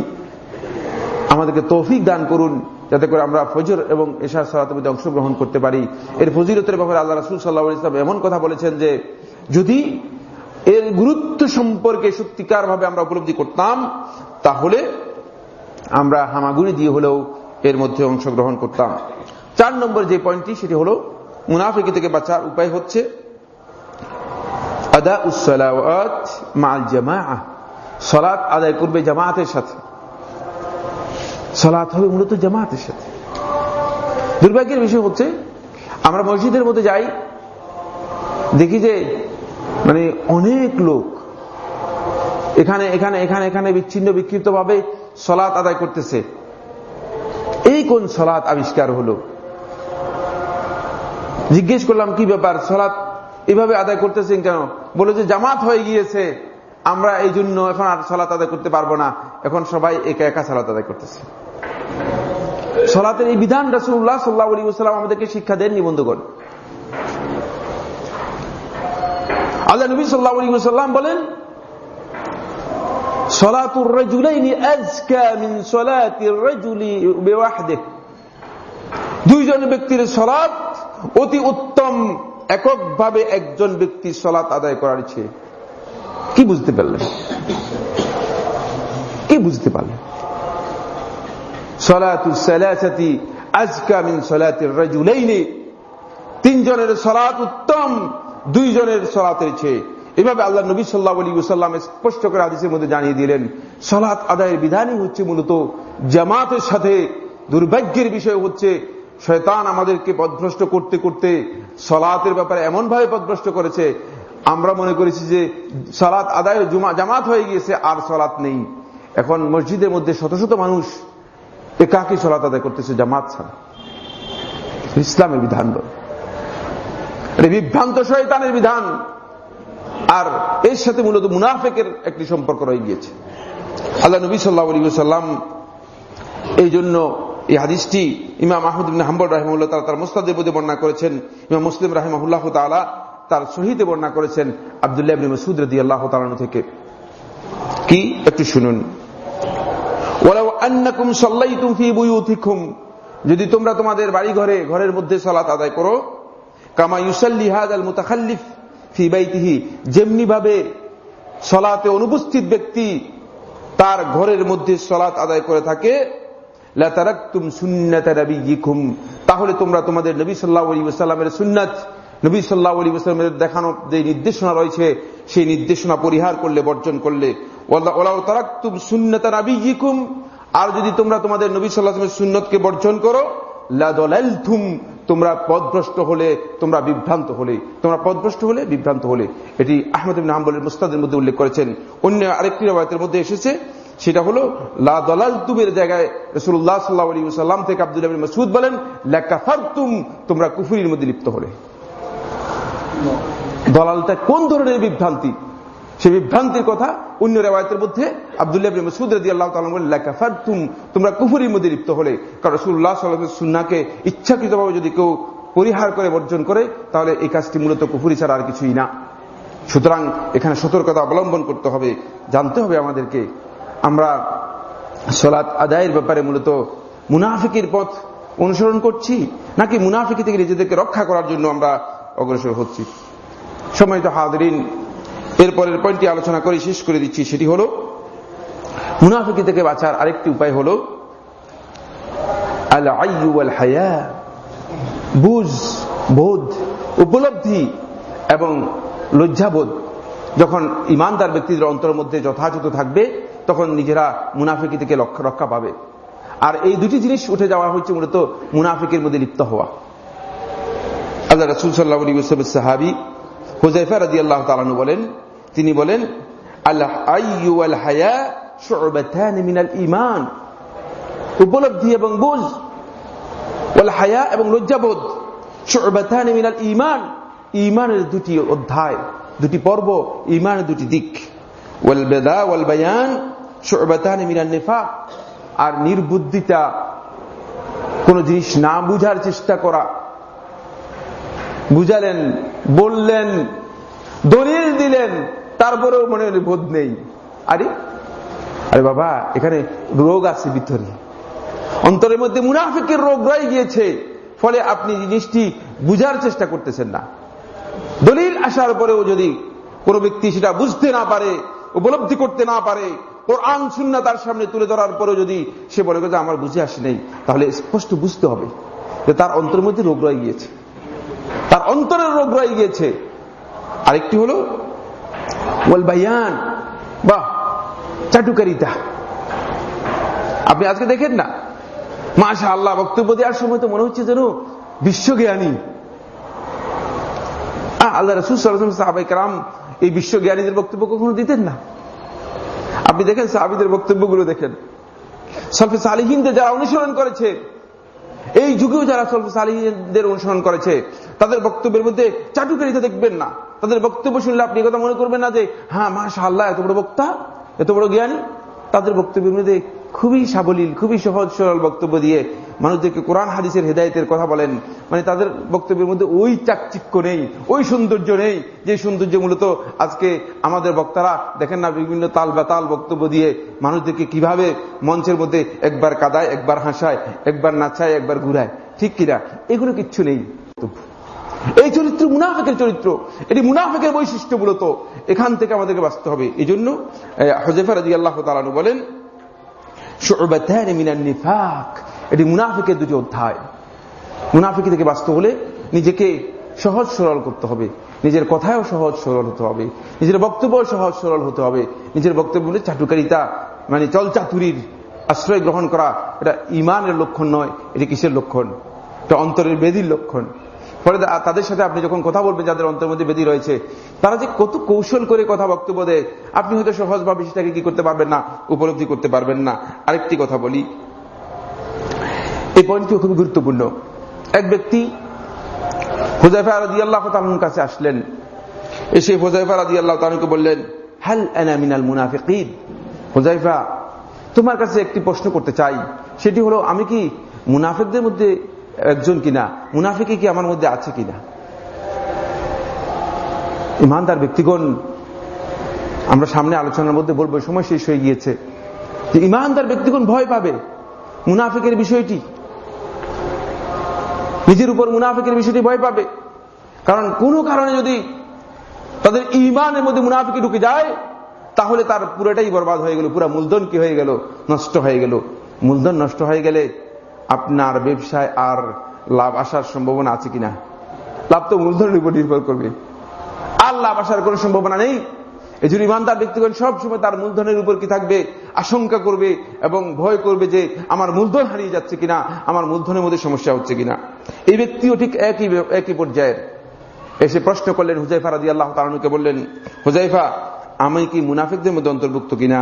আমাদেরকে তৌফিক দান করুন, যাতে করে আমরা ফজর এবং এশার সালাতের মধ্যে অংশগ্রহণ করতে পারি। এর ফজিলতের ব্যাপারে আল্লাহ রাসুল সাল্লাহ ইসলাম এমন কথা বলেছেন যে, যদি এর গুরুত্ব সম্পর্কে সত্যিকার ভাবে আমরা উপলব্ধি করতাম, তাহলে আমরা হামাগুড়ি দিয়ে হলেও এর মধ্যে অংশগ্রহণ করতাম। চার নম্বর যে পয়েন্টটি, সেটি হল, মুনাফিকি থেকে বাঁচার উপায় হচ্ছে আদায় করবে জামাতের সাথে। সলাৎ হবে মূলত জামাতের সাথে। দুর্ভাগ্যের বিষয় হচ্ছে, আমরা মসজিদের মধ্যে যাই, দেখি যে মানে অনেক লোক এখানে এখানে এখানে এখানে বিচ্ছিন্ন বিক্ষিপ্ত ভাবে সলাৎ আদায় করতেছে। এই কোন সলাৎ আবিষ্কার হলো? জিজ্ঞেস করলাম, কি ব্যাপার? সলাৎ এভাবে আদায় করতেছেন কেন? বলে যে জামাত হয়ে গিয়েছে, আমরা এই জন্য এখন আর সলাত আদায় করতে পারব না। এখন সবাই একা একা সালাত আদায় করতেছে। সলাতের এই বিধান রাসুল্লাহ সাল্লাহ আলী সাল্লাম আমাদেরকে শিক্ষা দেন নিবন্ধগণ আল্লাহ নবী সাল্লাহ আলী সাল্লাম বলেন দুইজন ব্যক্তির সলাত অতি উত্তম এককভাবে একজন ব্যক্তি সলাত আদায় করার চেয়ে কি বুঝতে পারলেন? কি বুঝতে পারলেন? সলাতুসালাসাতি আজকা মিন সলাতের রাজুলাইনি। তিনজনের সলাত উত্তম, দুইজনের সলাতের চেয়ে। এভাবে আল্লাহ নবী সাল্লাহ আলী স্পষ্ট করে আদিসের মধ্যে জানিয়ে দিলেন, সলাৎ আদায়ের বিধানই হচ্ছে মূলত জামাতের সাথে দুর্ভাগ্যের বিষয় হচ্ছে শয়তান আমাদেরকে পদভ্রষ্ট করতে করতে সলাতের ব্যাপারে এমন ভাবে পদভ্রষ্ট করেছে, আমরা মনে করেছি যে সলাৎ আদায় জুমা জামাত হয়ে গিয়েছে, আর সলাৎ নেই। এখন মসজিদের মধ্যে শত শত মানুষ একাকি সলাৎ আদায় করতেছে জামাত ছাড়া? ইসলামের বিধান বিভ্রান্ত শয়তানের বিধান। আর এর সাথে মূলত মুনাফেকের একটি সম্পর্ক রয়ে গিয়েছে। আল্লাহ নবী সাল্লাহ সাল্লাম এই জন্য এই হাদিসটি ইমাম আহমদ হাম্বল রাহিমুল্লাহ তারা তার মুস্তাদের মধ্যে বর্ণনা করেছেন। ইমাম মুসলিম রাহিমাহুল্লাহ তালা তার শহীদে বর্ণনা করেছেন আবদুল্লাহ ইবনে মাসউদ রাদিয়াল্লাহু তাআলা থেকে। কি? একটু শুনুন। বুয়ুতিকুম। যদি তোমরা তোমাদের বাড়ি ঘরে ঘরের মধ্যে সলাত আদায় করো, কামা ইউসাল্লিহাদ আল মুতাখাল্লিফ ফি বাইতিহি, যেমনি ভাবে সলাতে অনুপস্থিত ব্যক্তি তার ঘরের মধ্যে সলাত আদায় করে থাকে তাহলে তোমরা তোমাদের নবী সাল্লাহ আলী সাল্লামের সুন্নাত, নবী সাল্লাহ আলী সাল্লামের দেখানো যে নির্দেশনা রয়েছে, সেই নির্দেশনা পরিহার করলে, বর্জন করলে। তারাক্তুম সুন্নত নাবিকুম আর যদি তোমরা তোমাদের নবী সাল্লাহামের সুন্নতকে বর্জন করো তোমরা পদভ্রষ্ট হলে, তোমরা বিভ্রান্ত হলে। তোমরা পদভ্রষ্ট হলে, বিভ্রান্ত হলে। এটি আহমদ হাম্বলের মুস্তাদের মধ্যে উল্লেখ করেছেন। অন্য আরেকটি রবায়তের মধ্যে এসেছে সেটা হলো, লা দলাল তুমের জায়গায় রসুল্লাহ সাল্লাহ আলী সাল্লাম থেকে আব্দুল মসুদ বলেন তুম তোমরা কুফুরির মধ্যে লিপ্ত হলে। দলালটা কোন ধরনের বিভ্রান্তি? সে বিভ্রান্তির কথা অন্য রেওয়ায়তের মধ্যে আবদুল্লাহ তোমরা কুফুরির মধ্যে লিপ্ত হলে। কারণ রসুল্লাহ সাল্লাহ সুন্নাকে ইচ্ছাকৃতভাবে যদি কেউ পরিহার করে, বর্জন করে, তাহলে এই কাজটি মূলত কুফুরি ছাড়া আর কিছুই না। সুতরাং এখানে সতর্কতা অবলম্বন করতে হবে, জানতে হবে আমাদেরকে আমরা সলাৎ আদায়ের ব্যাপারে মূলত মুনাফিকের পথ অনুসরণ করছি, নাকি মুনাফিকি থেকে নিজেদেরকে রক্ষা করার জন্য আমরা অগ্রসর হচ্ছি? সময় তো হাদরিন এরপরের পয়েন্টটি আলোচনা করে শেষ করে দিচ্ছি, সেটি হল, মুনাফিকি থেকে বাঁচার আরেকটি উপায় হল আল আইয়ু আল হায়া বুঝ, বোধ, উপলব্ধি এবং লজ্জাবোধ। যখন ইমানদার ব্যক্তিদের অন্তরের মধ্যে যথাযথ থাকবে তখন নিজেরা মুনাফিকি থেকে রক্ষা পাবে। আর এই দুটি জিনিস উঠে যাওয়া হচ্ছে মূলত মুনাফিকের মধ্যে লিপ্ত হওয়া। আল্লাহ রসুল সাল্লাহ সাহাবি হুজাইফা রাজি আল্লাহ তালানু বলেন, তিনি বলেন, আল্লাহ আল হায়া ইমান উপলব্ধি এবং বুঝ, ওয়াল হায়া এবং লজ্জাবোধ ইমান ইমানের দুটি অধ্যায়, দুটি পর্ব ইমানের দুটি দিক। ওয়াল বেদা ওয়াল বায়ান শুবাতান মিনাল নিফাক আর নির্বুদ্ধিতা কোন জিনিস না বুঝার চেষ্টা করা। বুঝালেন, বললেন, দলিল দিলেন, তারপরেও মনে বোধ নেই। আরে আরে বাবা, এখানে রোগ আছে ভিতরে। অন্তরের মধ্যে মুনাফিকের রোগ রয়ে গিয়েছে, ফলে আপনি জিনিসটি বুঝার চেষ্টা করতেছেন না। দলিল আসার পরেও যদি কোনো ব্যক্তি সেটা বুঝতে না পারে উপলব্ধি করতে না পারে, কোরআন শূন্য তার সামনে তুলে ধরার পরে যদি সে বলে যে আমার বুঝে আসে নেই, তাহলে স্পষ্ট বুঝতে হবে যে তার অন্তরের মধ্যে রোগ রয়ে গিয়েছে। তার অন্তরের রোগ রয়ে গিয়েছে। আরেকটি হল, ওয়াল বাইয়ান বাহ, চাটুকারিতা। আপনি আজকে দেখেন না? মাশা আল্লাহ বক্তব্য দেওয়ার সময় তো মনে হচ্ছে যেন বিশ্বজ্ঞানী। আল্লাহ রসুল সাহাবাই কালাম এই বিশ্বজ্ঞানীদের বক্তব্য কখনো দিতেন না। আপনি দেখেন সাহাবিদের বক্তব্যগুলো দেখেন। সলফে সালিহিনদের যারা অনুসরণ করেছে, এই যুগেও যারা সলফে সালিহিনদের অনুসরণ করেছে, তাদের বক্তব্যের মধ্যে চাটুকারিতা দেখবেন না। তাদের বক্তব্য শুনলে আপনি কথা মনে করবেন না যে হ্যাঁ মাশা আল্লাহ এত বড় বক্তা, এত বড় জ্ঞানী। তাদের বক্তব্যের মধ্যে খুবই সাবলীল, খুবই সহজ, সরল বক্তব্য দিয়ে মানুষদেরকে কোরআন হাদিসের হেদায়তের কথা বলেন। মানে তাদের বক্তব্যের মধ্যে ওই চাকচিক্য নেই, ওই সৌন্দর্য নেই, যে সৌন্দর্য মূলত আজকে আমাদের বক্তারা দেখেন না বিভিন্ন তাল বেতাল বক্তব্য দিয়ে মানুষদেরকে কীভাবে মঞ্চের মধ্যে একবার কাদায়, একবার হাসায়, একবার নাচায়, একবার ঘুরায়। ঠিক কিনা? এগুলো কিচ্ছু নেই। এই চরিত্র মুনাফেকের চরিত্র। এটি মুনাফেকের বৈশিষ্ট্য মূলত। এখান থেকে আমাদেরকে বাঁচতে হবে। এই জন্য হজেফা রাজি আল্লাহ তালানু বলেন এটি মুনাফিকের দুটি অধ্যায়। মুনাফিকি থেকে বাঁচতে হলে নিজেকে সহজ সরল করতে হবে। নিজের কথায়ও সহজ সরল হতে হবে। নিজের বক্তব্য সহজ সরল হতে হবে। নিজের বক্তব্য চাটুকারিতা মানে চলচাতুরির আশ্রয় গ্রহণ করা, এটা ইমানের লক্ষণ নয়, এটি কিসের লক্ষণ? এটা অন্তরের বেদির লক্ষণ। ফলে তাদের সাথে আপনি যখন কথা বলবেন, যাদের অন্তর মধ্যে বেদি রয়েছে, তারা যে কত কৌশল করে কথা বক্তব্য দেয়, আপনি হয়তো সহজভাবে সেটাকে কি করতে পারবেন না, উপলব্ধি করতে পারবেন না। আরেকটি কথা বলি এই পয়েন্টটিও খুবই গুরুত্বপূর্ণ। এক ব্যক্তি হুজাইফা রাজি আল্লাহ তালুর কাছে আসলেন। এসে হুজাইফা রাজি আল্লাহ তালুকে বললেন, হাল এনা মিনাল মুনাফিক হুজাইফা তোমার কাছে একটি প্রশ্ন করতে চাই। সেটি হলো, আমি কি মুনাফিকদের মধ্যে একজন কিনা? মুনাফিকে কি আমার মধ্যে আছে কিনা? ইমানদার ব্যক্তিগণ, আমরা সামনে আলোচনার মধ্যে বলব, সময় শেষ হয়ে গিয়েছে। যে ইমানদার ব্যক্তিগণ ভয় পাবে মুনাফিকের বিষয়টি। নিজের উপর মুনাফিকের বিষয়টি ভয় পাবে। কারণ কোনো কারণে যদি তাদের ইমানের মধ্যে মুনাফিকে ঢুকে যায়, তাহলে তার পুরোটাই বরবাদ হয়ে গেল, পুরো মূলধন কি হয়ে গেল? নষ্ট হয়ে গেল। মূলধন নষ্ট হয়ে গেলে আপনার ব্যবসায় আর লাভ আসার সম্ভাবনা আছে কিনা? লাভ তো মূলধনের উপর নির্ভর করবে। আর লাভ আসার কোন সম্ভাবনা নেই। এই জন্য ইমানদার ব্যক্তিগণ সবসময় তার মূলধনের উপর কি থাকবে? আশঙ্কা করবে এবং ভয় করবে যে আমার মূলধন হারিয়ে যাচ্ছে কিনা, আমার মূলধনের মধ্যে সমস্যা হচ্ছে কিনা। এই ব্যক্তিও ঠিক একই একই পর্যায়ের। এসে প্রশ্ন করলেন হুজাইফা রাজি আল্লাহ তালুকে বললেন হুজাইফা আমি কি মুনাফিকদের মধ্যে অন্তর্ভুক্ত কিনা?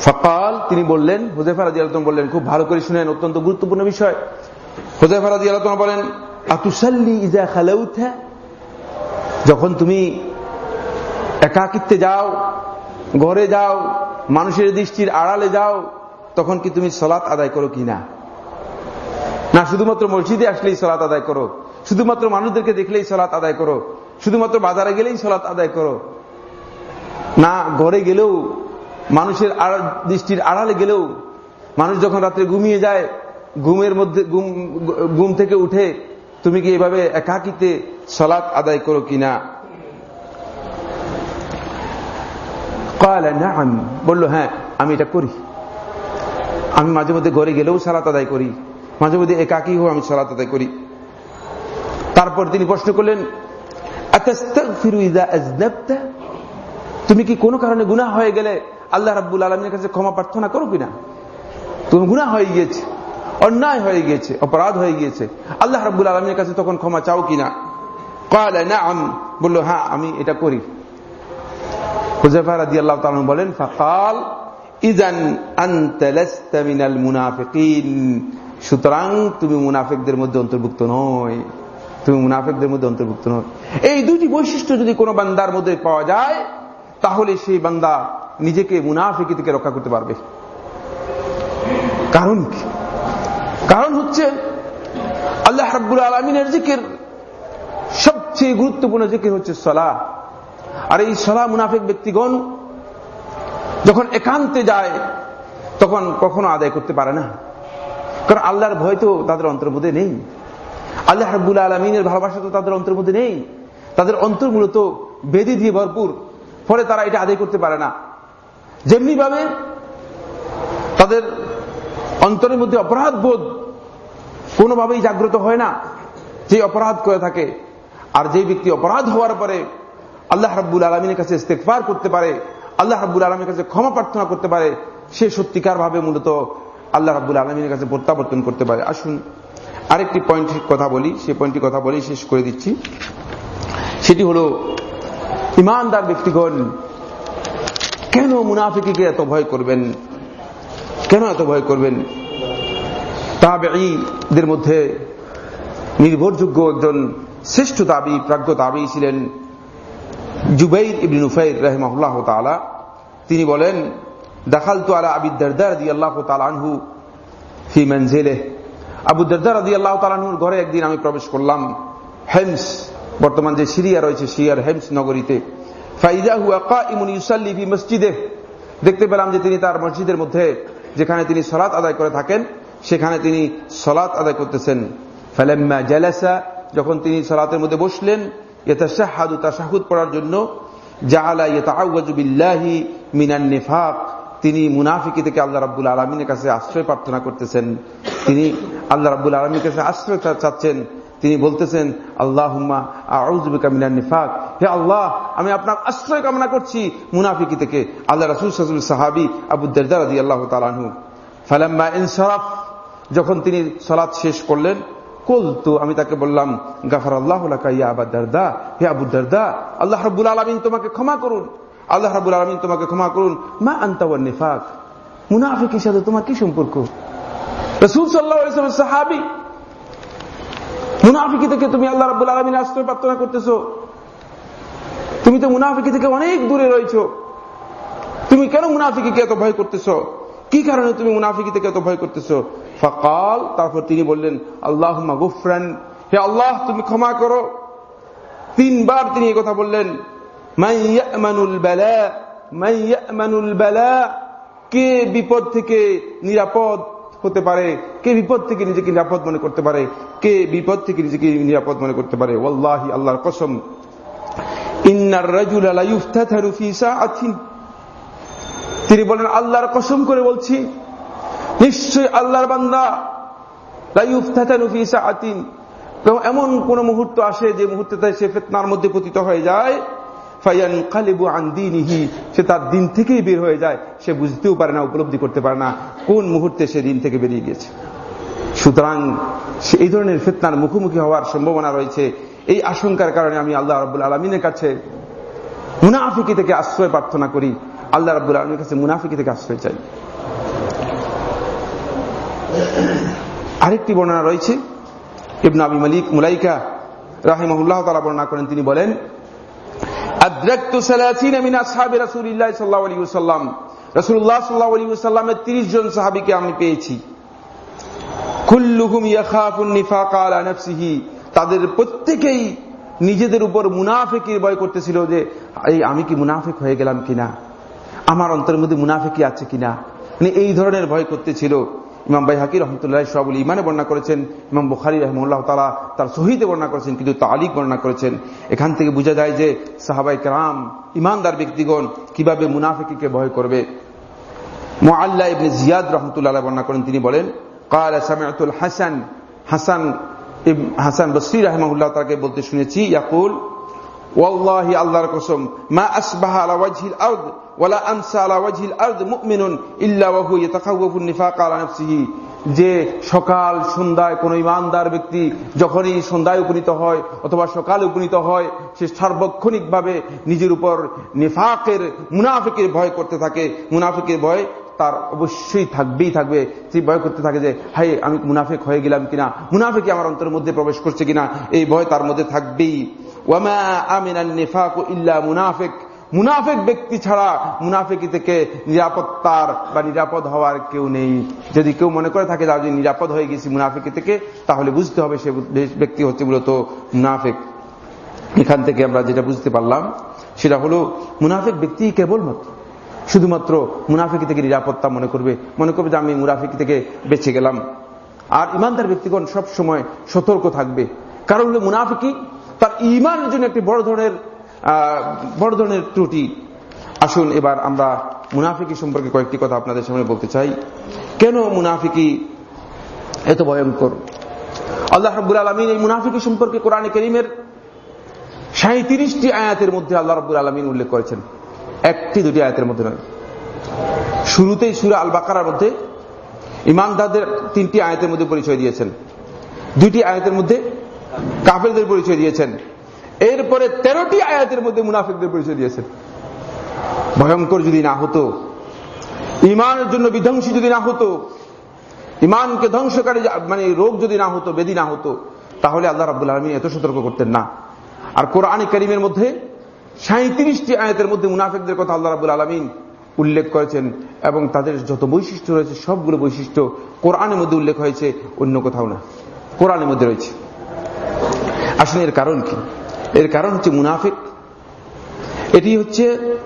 ফকাল, তিনি বললেন হুজাইফা রাজি আল্লাহ বললেন, খুব ভালো করে শুনেন, অত্যন্ত গুরুত্বপূর্ণ বিষয়। হুজাইফা রাজি আল্লাহ বলেন, আতুসাল্লি ইজা খালাউথা যখন তুমি একাকিত্বে যাও, ঘরে যাও, মানুষের দৃষ্টির আড়ালে যাও, তখন কি তুমি সলাৎ আদায় করো কিনা না? শুধুমাত্র মসজিদে আসলেই সলাৎ আদায় করো, শুধুমাত্র মানুষদেরকে দেখলেই সলাৎ আদায় করো, শুধুমাত্র বাজারে গেলেই সলাৎ আদায় করো। না, ঘরে গেলেও, মানুষের দৃষ্টির আড়ালে গেলেও, মানুষ যখন রাত্রে ঘুমিয়ে যায়, ঘুমের মধ্যে, ঘুম থেকে উঠে, তুমি কি এভাবে একাকিতে সলাৎ আদায় করো কিনা বলল হ্যাঁ আমি এটা করি। আমি মাঝে মধ্যে ঘরে গেলেও সালাত আদায় করি। মাঝে মধ্যে একাকি হোক আমি সালাত আদায় করি। তারপর তিনি প্রশ্ন করলেন তুমি কি কোনো কারণে গুণা হয়ে গেলে আল্লাহ রাব্বুল আলমীর কাছে ক্ষমা প্রার্থনা করো কিনা? তুমি গুণা হয়ে গিয়েছে, অন্যায় হয়ে গিয়েছে, অপরাধ হয়ে গিয়েছে। আল্লাহ রাব্বুল আলমীর কাছে তখন ক্ষমা চাও কিনা? কয় না বলল হ্যাঁ আমি এটা করি। হুজেফা বলেন, ফাকাল ইজান সুতরাং তুমি মুনাফিকদের মধ্যে অন্তর্ভুক্ত নয়। তুমি মুনাফিকদের মধ্যে অন্তর্ভুক্ত নয়। এই দুটি বৈশিষ্ট্য যদি কোনো বান্দার মধ্যে পাওয়া যায়, তাহলে সেই বান্দা নিজেকে মুনাফিকি থেকে রক্ষা করতে পারবে। কারণ কি? কারণ হচ্ছে আল্লাহ রাব্বুল আলমিনের জিকির সবচেয়ে গুরুত্বপূর্ণ জিকির হচ্ছে সলা আর এই সলা মুনাফিক ব্যক্তিগণ যখন একান্তে যায়, তখন কখনো আদায় করতে পারে না। কারণ আল্লাহর ভয় তো তাদের অন্তর্মধ্যে নেই। আল্লাহ হাবুল আলমিনের ভালোবাসা তো তাদের অন্তর্মধ্যে নেই। তাদের অন্তর মূলত বেদি দিয়ে ভরপুর। ফলে তারা এটা আদায় করতে পারে না। যেমনি ভাবে তাদের অন্তরের মধ্যে অপরাধ বোধ কোনোভাবেই জাগ্রত হয় না। যে অপরাধ করে থাকে, আর যে ব্যক্তি অপরাধ হওয়ার পরে আল্লাহ রাব্বুল আলমিনের কাছে ইস্তেকফার করতে পারে, আল্লাহ রাব্বুল আলমীর কাছে ক্ষমা প্রার্থনা করতে পারে, সে সত্যিকার ভাবে মূলত আল্লাহ রাব্বুল আলমিনের কাছে প্রত্যাবর্তন করতে পারে। আসুন, আরেকটি পয়েন্ট কথা বলি সেই পয়েন্টটি কথা বলি, শেষ করে দিচ্ছি। সেটি হল, ইমানদার ব্যক্তিগণ কেন মুনাফিকিকে এত ভয় করবেন? কেন এত ভয় করবেন? তাবেঈদের মধ্যে নির্ভরযোগ্য একজন শ্রেষ্ঠ দাবি প্রাজ্ঞ দাবি ছিলেন। জুবাইর ইবন নুফাইর রহমাহুল্লাহ তালা তিনি বলেন দেখাল তো আলা আবি দি আল্লাহ তালানহু ফি মঞ্জিলে আবু দরদার আদি আল্লাহ তালানহুর ঘরে একদিন আমি প্রবেশ করলাম, হেমস, বর্তমান যে সিরিয়া রয়েছে, সিরিয়ার হেমস নগরীতে। ফাইজাহু আকা ইমুন ইউসাল্লি ফি মসজিদে। দেখতে পেলাম যে তিনি তার মসজিদের মধ্যে, যেখানে তিনি সলাৎ আদায় করে থাকেন, সেখানে তিনি সলাৎ আদায় করতেছেন। ফালাম্মা জালাসা, যখন তিনি সলাতের মধ্যে বসলেন ইয়াতাশাহাদু তাশাহুদ পড়ার জন্য জাআলা ইয়াতাআওয়াজু বিল্লাহি মিনান নিফাক। তিনি মুনাফিকি থেকে আল্লাহ রাব্বুল আলমিনের কাছে আশ্রয় প্রার্থনা করতেছেন। তিনি আল্লাহ রাব্বুল আলমীর কাছে আশ্রয় চাচ্ছেন। তিনি বলতেছেন আল্লাহ মিনান নিফাক। হে আল্লাহ, আমি আপনার আশ্রয় কামনা করছি মুনাফিকি থেকে। আল্লাহ রাসুল সাজুল সাহাবি আবু আল্লাহ তালানহু ফালাম্মা ইনসারাফ, যখন তিনি সলাৎ শেষ করলেন তো আমি তাকে বললাম গাফার আল্লাহ আবাদারদা হে আবু দারদা, আল্লাহ রাবুল আলমিন তোমাকে ক্ষমা করুন। আল্লাহ রাবুল আলমিন তোমাকে ক্ষমা করুন। মা আন্তাওয়ার নিফাক। মুনাফিকের সাথে তোমার কি সম্পর্ক? রসুল সাল্লাহ সাহাবি। মুনাফিকি থেকে তুমি আল্লাহ রাবুল আলমিন আশ্রয় প্রার্থনা করতেছো। তুমি তো মুনাফিকি থেকে অনেক দূরে রয়েছ। তুমি কেন মুনাফিকিকে এত ভয় করতেছ? কি কারণে তুমি মুনাফিকি থেকে এত ভয় করতেছ? ফকাল, তারপর তিনি বললেন আল্লাহ গুফরান। হে আল্লাহ, তুমি ক্ষমা করো। তিনবার তিনি কথা বললেন কে বিপদ থেকে নিরাপদ হতে পারে? কে বিপদ থেকে নিজেকে নিরাপদ মনে করতে পারে? কে বিপদ থেকে নিজেকে নিরাপদ মনে করতে পারে? ওল্লাহি আল্লাহর কসম। তিনি বলেন আল্লাহর কসম করে বলছি নিশ্চয় আল্লাহর বান্দা। আতিন এমন কোন মুহূর্ত আসে যে মুহূর্তে তাই সে ফেতনার মধ্যে পতিত হয়ে যায়। ফাইয়ান কালিবু আন্দিনিহি সে তার দিন থেকেই বের হয়ে যায়। সে বুঝতেও পারে না, উপলব্ধি করতে পারে না কোন মুহূর্তে সে দিন থেকে বেরিয়ে গেছে সুতরাং এই ধরনের ফেতনার মুখোমুখি হওয়ার সম্ভাবনা রয়েছে। এই আশঙ্কার কারণে আমি আল্লাহ রব্বুল আলমিনের কাছে মুনাফিকি থেকে আশ্রয় প্রার্থনা করি। আল্লাহ রব্বুল আলমীর কাছে মুনাফিকি থেকে আশ্রয় চাই। আরেকটি বর্ণনা রয়েছে। ইবনা আবি মালিক মুলাইকা রাহিমহুল্লাহ তালা বর্ণনা করেন, তিনি বলেন, আদ্রাক্তু সালাসিন আসহাবি রাসূলিল্লাহ সাল্লাল্লাহু আলাইহি ওয়াসাল্লাম। রাসূলুল্লাহ সাল্লাল্লাহু আলাইহি ওয়াসাল্লামের 30 জন সাহাবীকে আমি তাদের প্রত্যেকেই নিজেদের উপর মুনাফিকের ভয় করতেছিল যে, এই, আমি কি মুনাফিক হয়ে গেলাম কিনা? আমার অন্তরের মধ্যে মুনাফিকি আছে কিনা? মানে এই ধরনের ভয় করতেছিল। ইমাম ভাই হাকির রহমতুল্লাহ সবুল ইমানে বর্ণনা করেছেন, ইমাম বুখারি রহমুল্লাহ তালা তার শহীদে বর্ণনা করেছেন, কিন্তু তালিক বর্ণনা করেছেন। এখান থেকে বোঝা যায় যে সাহাবাই কালাম ইমানদার ব্যক্তিগণ কীভাবে মুনাফিকে ভয় করবে। মোয়াল্লা ইবনে জিয়াদ রহমতুল্লাহ বর্ণনা করেন, তিনি বলেন, কাল সামিয়াতুল হাসান হাসান হাসান বসরি রহমুল্লাহ তাকে বলতে শুনেছি, ইয়াকুল ওয়াল্লাহি আল্লাহর কসম, মা আসবাহা আলা ওয়াজহিল আরদ ওয়ালা আমসা আলা ওয়াজহিল আরদ মুমিনুন ইল্লা ওয়া হুয়া ইয়াতাখাওয়াফু নিফাক আলা যে সকাল সন্ধ্যায় কোন ইমানদার ব্যক্তি যখনই সন্ধ্যায় উপনীত হয় অথবা সকালে উপনীত হয়, সে সার্বক্ষণিক ভাবে নিজের উপর নিফাকের, মুনাফিকের ভয় করতে থাকে। মুনাফিকের ভয় তার অবশ্যই থাকবেই থাকবে। সেই ভয় করতে থাকে যে হাই আমি মুনাফিক হয়ে গেলাম কিনা? মুনাফিক আমার অন্তরের মধ্যে প্রবেশ করছে কিনা? এই ভয় তার মধ্যে থাকবেই। ওয়ামা আমিনান নিফাক ইল্লা মুনাফিক। মুনাফেক ব্যক্তি ছাড়া মুনাফেকি থেকে নিরাপত্তার বা নিরাপদ হওয়ার কেউ নেই। যদি কেউ মনে করে থাকে যে নিরাপদ হয়ে গেছি মুনাফেকি থেকে, তাহলে বুঝতে হবে সে ব্যক্তি হচ্ছে মূলত মুনাফেক। এখান থেকে আমরা যেটা বুঝতে পারলাম, সেটা হলো মুনাফেক ব্যক্তি কেবলমাত্র, শুধুমাত্র মুনাফিকি থেকে নিরাপত্তা মনে করবে। মনে করবে যে, আমি মুনাফিকি থেকে বেঁচে গেলাম। আর ইমানদার ব্যক্তিগণ সব সময় সতর্ক থাকবে। কারণ হলো মুনাফিকি তার ইমানের জন্য একটি বড় ধরনের বড় ধরনের ত্রুটি। আসুন এবার আমরা মুনাফিকি সম্পর্কে কয়েকটি কথা আপনাদের সামনে বলতে চাই। কেন মুনাফিকি এত ভয়ঙ্কর? আল্লাহ রাব্বুল আলমিন এই মুনাফিকি সম্পর্কে কোরআন করিমের সাঁত্রিশটি আয়াতের মধ্যে আল্লাহ রাব্বুল আলমিন উল্লেখ করেছেন। একটি, দুটি আয়াতের মধ্যে নয়। শুরুতেই সুরা আল বাকারার মধ্যে ইমানদারদের তিনটি আয়াতের মধ্যে পরিচয় দিয়েছেন। দুইটি আয়াতের মধ্যে কাফেরদের পরিচয় দিয়েছেন। এরপরে তেরোটি আয়াতের মধ্যে মুনাফিকদের পরিচয় দিয়েছেন। ভয়ঙ্কর যদি না হতো ইমানের জন্য বিধ্বংসী যদি না হতো ইমানকে ধ্বংসকারী মানে রোগ যদি না হতো, বেদি না হতো, তাহলে আল্লাহ রাবুল আলমী এত সতর্ক করতেন না। আর কোরআন করিমের মধ্যে সাঁত্রিশটি আয়াতের মধ্যে মুনাফিকদের কথা আল্লাহ রাবুল আলমিন উল্লেখ করেছেন এবং তাদের যত বৈশিষ্ট্য রয়েছে, সবগুলো বৈশিষ্ট্য কোরআনের মধ্যে উল্লেখ হয়েছে, অন্য কোথাও না। কোরআনের মধ্যে রয়েছে। আসলে এর কারণ কি? এর কারণ হচ্ছে মুনাফিক। এটি হচ্ছে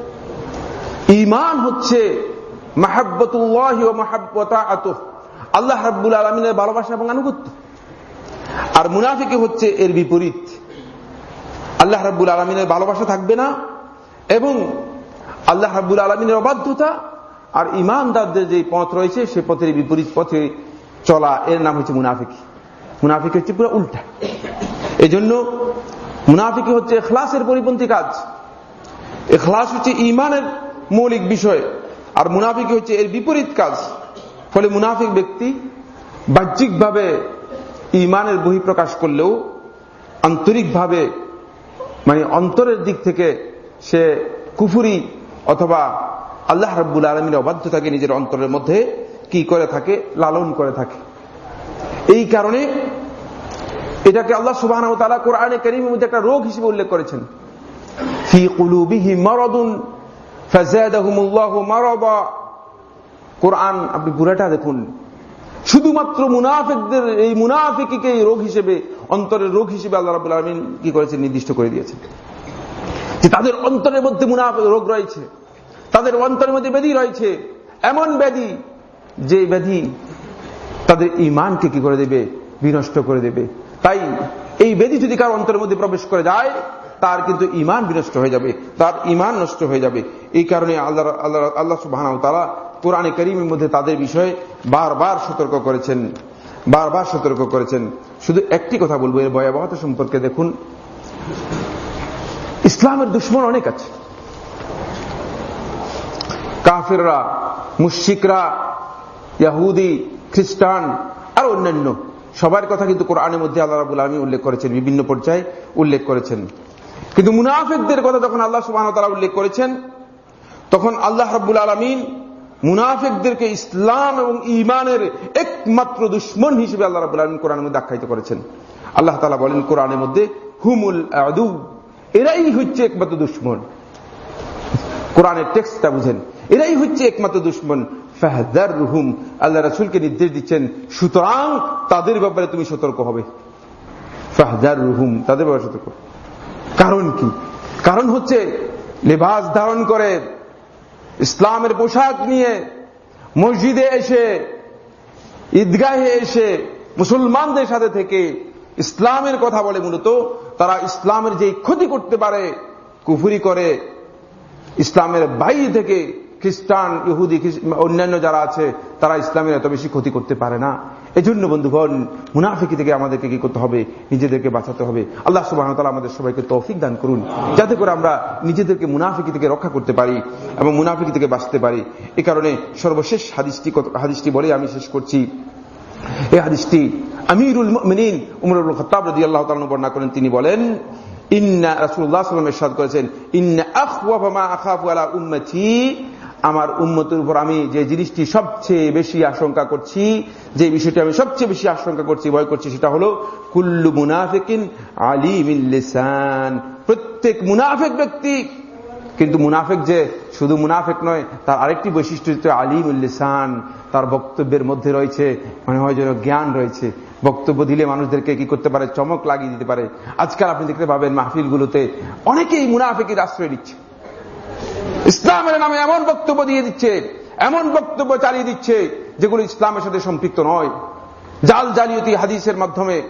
ইমান হচ্ছে মাহাব্বতুল্লাহ মাহাব্বতা আত আল্লাহ রাব্বুল আলমিনের ভালোবাসা এবং আনুগত্য। আর মুনাফিকে হচ্ছে এর বিপরীত। আল্লাহ রাব্বুল আলমিনের ভালোবাসা থাকবে না এবং আল্লাহ রাব্বুল আলমিনের অবাধ্যতা আর ইমানদারদের যে পথ রয়েছে সে পথের বিপরীত পথে চলা। এর নাম হচ্ছে মুনাফিক। মুনাফিক হচ্ছে পুরো উল্টা। এই জন্য মুনাফিকি হচ্ছে এখলাসের পরিপন্থী কাজ। এখলাস হচ্ছে ইমানের মৌলিক বিষয়, আর মুনাফিকি হচ্ছে এর বিপরীত কাজ। ফলে মুনাফিক ব্যক্তি বাহ্যিকভাবে ইমানের বহিঃপ্রকাশ করলেও আন্তরিকভাবে মানে অন্তরের দিক থেকে সে কুফুরি অথবা আল্লাহ রব্বুল আলমীর অবাধ্যতাকে নিজের অন্তরের মধ্যে কি করে থাকে? লালন করে থাকে। এই কারণে এটাকে আল্লাহ সুবাহ কোরআনে করিমের মধ্যে একটা রোগ হিসেবে উল্লেখ করেছেন। মারাদুন কোরআন, আপনি পুরাটা দেখুন। শুধুমাত্র মুনাফিকদের, এই মুনাফিককে রোগ হিসেবে, অন্তরের রোগ হিসেবে আল্লাহ রাবুল আলমিন কি করেছেন, নির্দিষ্ট করে দিয়েছেন। যে তাদের অন্তরের মধ্যে মুনাফিক রোগ রয়েছে। তাদের অন্তরের মধ্যে ব্যাধি রয়েছে। এমন ব্যাধি যে ব্যাধি তাদের ইমানকে কি করে দেবে? বিনষ্ট করে দেবে। তাই এই বেদি যদি কারও অন্তরের মধ্যে প্রবেশ করে যায়, তার কিন্তু ইমান বিনষ্ট হয়ে যাবে, তার ইমান নষ্ট হয়ে যাবে। এই কারণে আল্লাহ আল্লাহ আল্লাহ সুবাহ তারা কোরআনে করিমের মধ্যে তাদের বিষয়ে বারবার সতর্ক করেছেন, বারবার সতর্ক করেছেন। শুধু একটি কথা বলব, এর ভয়াবহতা সম্পর্কে দেখুন। ইসলামের দুশ্মন অনেক আছে। কাফেররা মুশিকরা ইয়াহুদি, খ্রিস্টান, আর অন্যান্য। সবার কথা কিন্তু কোরআনের মধ্যে আল্লাহ রাবুল আলমী উল্লেখ করেছেন, বিভিন্ন পর্যায়ে উল্লেখ করেছেন। কিন্তু মুনাফেকদের কথা যখন আল্লাহ সুবাহ তারা উল্লেখ করেছেন, তখন আল্লাহ রাবুল আলমিন মুনাফেকদেরকে ইসলাম এবং ইমানের একমাত্র দুশ্মন হিসেবে আল্লাহ রাবুল আলমিন কোরআনের মধ্যে আখ্যায়িত করেছেন। আল্লাহ তালা বলেন কোরআনের মধ্যে, হুমুল আদু এরাই হচ্ছে একমাত্র দুশ্মন। কোরআনের টেক্সটটা বুঝেন, এরাই হচ্ছে একমাত্র দুশ্মন। ফাহদার রুহুম আল্লাহ রাসুলকে নির্দেশ দিচ্ছেন, সুতরাং তাদের ব্যাপারে তুমি সতর্ক হবে। ফাহদার তাদের ব্যাপারে সতর্ক। কারণ কি? কারণ হচ্ছে, লেবাস ধারণ করে, ইসলামের পোশাক নিয়ে, মসজিদে এসে, ঈদগাহে এসে, মুসলমানদের সাথে থেকে ইসলামের কথা বলে মূলত, তারা ইসলামের যে ক্ষতি করতে পারে, কুফুরি করে, ইসলামের বাইরে থেকে খ্রিস্টান, ইহুদি অন্যান্য যারা আছে, তারা ইসলামের এত বেশি ক্ষতি করতে পারে না। এজন্য, বন্ধুগণ, মুনাফিকি থেকে আমাদেরকে কি করতে হবে? নিজেদেরকে বাঁচাতে হবে। আল্লাহ সুবাহ আমাদের সবাইকে তৌফিক দান করুন, যাতে করে আমরা নিজেদেরকে মুনাফিকি থেকে রক্ষা করতে পারি এবং মুনাফিকি থেকে বাঁচতে পারি। এ কারণে সর্বশেষ হাদিসটি হাদিসটি বলে আমি শেষ করছি। এই হাদিসটি আমিরুল মিনীন উমরুল খতাব রদি আল্লাহ তালন বর্ণনা করেন। তিনি বলেন, ইন্না রাসুল্লাহ সাল্লাম এরশাদ করেছেন, ইন্না আখওয়াফা মা আখাফু আলা উম্মতি আমার উন্মতের উপর আমি যে জিনিসটি সবচেয়ে বেশি আশঙ্কা করছি, যে বিষয়টি আমি সবচেয়ে বেশি আশঙ্কা করছি, ভয় করছি, সেটা হলো কুল্লু মুনাফিকিন আলিমিল্লিসান প্রত্যেক মুনাফেক ব্যক্তি, কিন্তু মুনাফেক যে শুধু মুনাফেক নয়, তার আরেকটি বৈশিষ্ট্য আলিমুল্লিসান তার বক্তব্যের মধ্যে রয়েছে, মনে হয় যেন জ্ঞান রয়েছে। বক্তব্য দিলে মানুষদেরকে কি করতে পারে? চমক লাগিয়ে দিতে পারে। আজকাল আপনি দেখতে পাবেন মাহফিলগুলোতে অনেকেই মুনাফেকের আশ্রয় দিচ্ছে ইসলামের নামে এমন বক্তব্য দিয়ে দিচ্ছে, এমন বক্তব্য চালিয়ে দিচ্ছে, যেগুলো ইসলামের সাথে সম্পৃক্ত নয়। জাল জালিয়তি হাদিসের মাধ্যমে,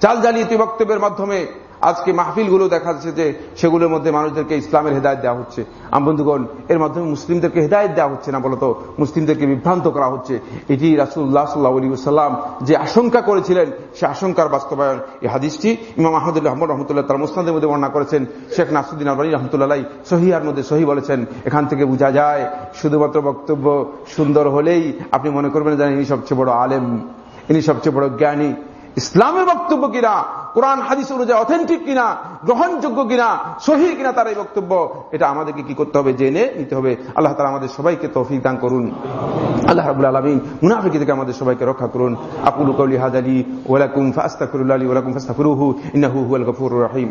জাল জালিয়তি বক্তব্যের মাধ্যমে আজকে মাহফিলগুলো দেখা যাচ্ছে যে সেগুলোর মধ্যে মানুষদেরকে ইসলামের হেদায়ত দেওয়া হচ্ছে। বন্ধুগণ, এর মাধ্যমে মুসলিমদেরকে হেদায়ত দেওয়া হচ্ছে না বলতো? মুসলিমদেরকে বিভ্রান্ত করা হচ্ছে। এটি রাসুল্লাহ সাল্লাহ আলী সাল্লাম যে আশঙ্কা করেছিলেন, সে আশঙ্কার বাস্তবায়ন। এই হাদিসটি ইমাম আহমদুল্লাহ আহমদ রহমতুল্লাহ তার মুসনাদের মধ্যে বর্ণনা করেছেন। শেখ নাসুদ্দিন আলবানী রহমতুল্লাহ সহিয়ার মধ্যে সহি বলেছেন, এখান থেকে বোঝা যায়, শুধুমাত্র বক্তব্য সুন্দর হলেই আপনি মনে করবেন জানেন ইনি সবচেয়ে বড় আলেম, ইনি সবচেয়ে বড় জ্ঞানী। ইসলামের বক্তব্য কিনা? কোরআন, হাদিস অনুযায়ী অথেন্টিক কিনা? গ্রহণযোগ্য কিনা? সহি কিনা তার এই বক্তব্য? এটা আমাদেরকে কি করতে হবে? জেনে নিতে হবে। আল্লাহ তালা আমাদের সবাইকে তৌফিক দান করুন। আল্লাহ রাবুল আলমিন মুনাফিকি থেকে আমাদের সবাইকে রক্ষা করুন। আকুল কৌলি হাদ আলী ওলাকুম ফাস্তাকুরুল্লাহ আলী ওলাকুম ফাস্তাকুরুহু ইন্নাহু হুয়াল গফুর রহিম।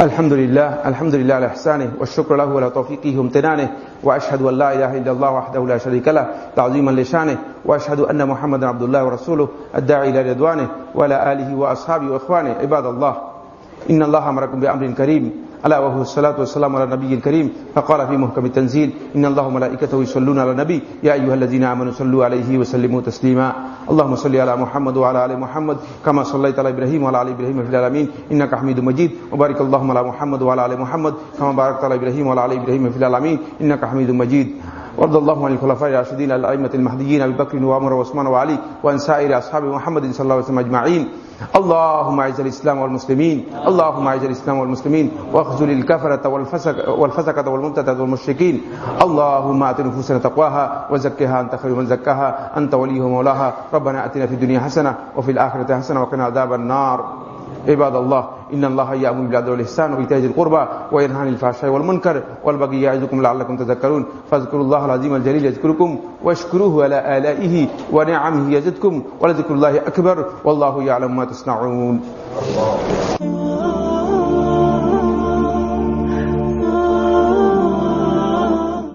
الحمد لله الحمد لله على احسانه والشكر له على توفيقه وامتنانه واشهد ان لا اله الا الله وحده لا شريك له تعظيما لشانه واشهد ان محمدا عبد الله ورسوله الداعي الى رضوانه وعلى اله واصحابه واخوانه عباد الله ان الله امركم بامر كريم ألا وهو الصلاة والسلام على النبي الكريم فقال في محكم التنزيل إن الله وملائكته يصلون على النبي. يا أيها الذين آمنوا صلوا عليه وسلموا تسليما. اللهم صل على محمد وعلى آل محمد كما صليت على إبراهيم وعلى آل إبراهيم في العالمين إنك حميد مجيد. وبارك اللهم على محمد وعلى آل محمد كما باركت على إبراهيم وعلى آل إبراهيم في العالمين إنك حميد مجيد. وارض اللهم عن الخلفاء الراشدين الأئمة المهديين أبي بكر وعمر وعثمان وعلي وعن سائر أصحاب محمد صلى الله عليه وسلم أجمعين. اللهم اعز الاسلام والمسلمين اللهم اعز الاسلام والمسلمين واخذل الكفرة والفسق والفسقة والمنتدى والمشركين. اللهم ات نفوسنا تقواها وزكها انت خير من زكاها انت وليها ومولاها ربنا آتنا في الدنيا حسنة وفي الآخرة حسنة وقنا عذاب النار. عباد الله إن الله يأمر بالعدل والإحسان وإيتاء ذي القربى وينهى عن الفحشاء والمنكر والبغي يعظكم لعلكم تذكرون فاذكروا الله العظيم الجليل يذكركم واشكروه على آلائه ونعمه يزدكم ولذكر الله أكبر والله يعلم ما تصنعون.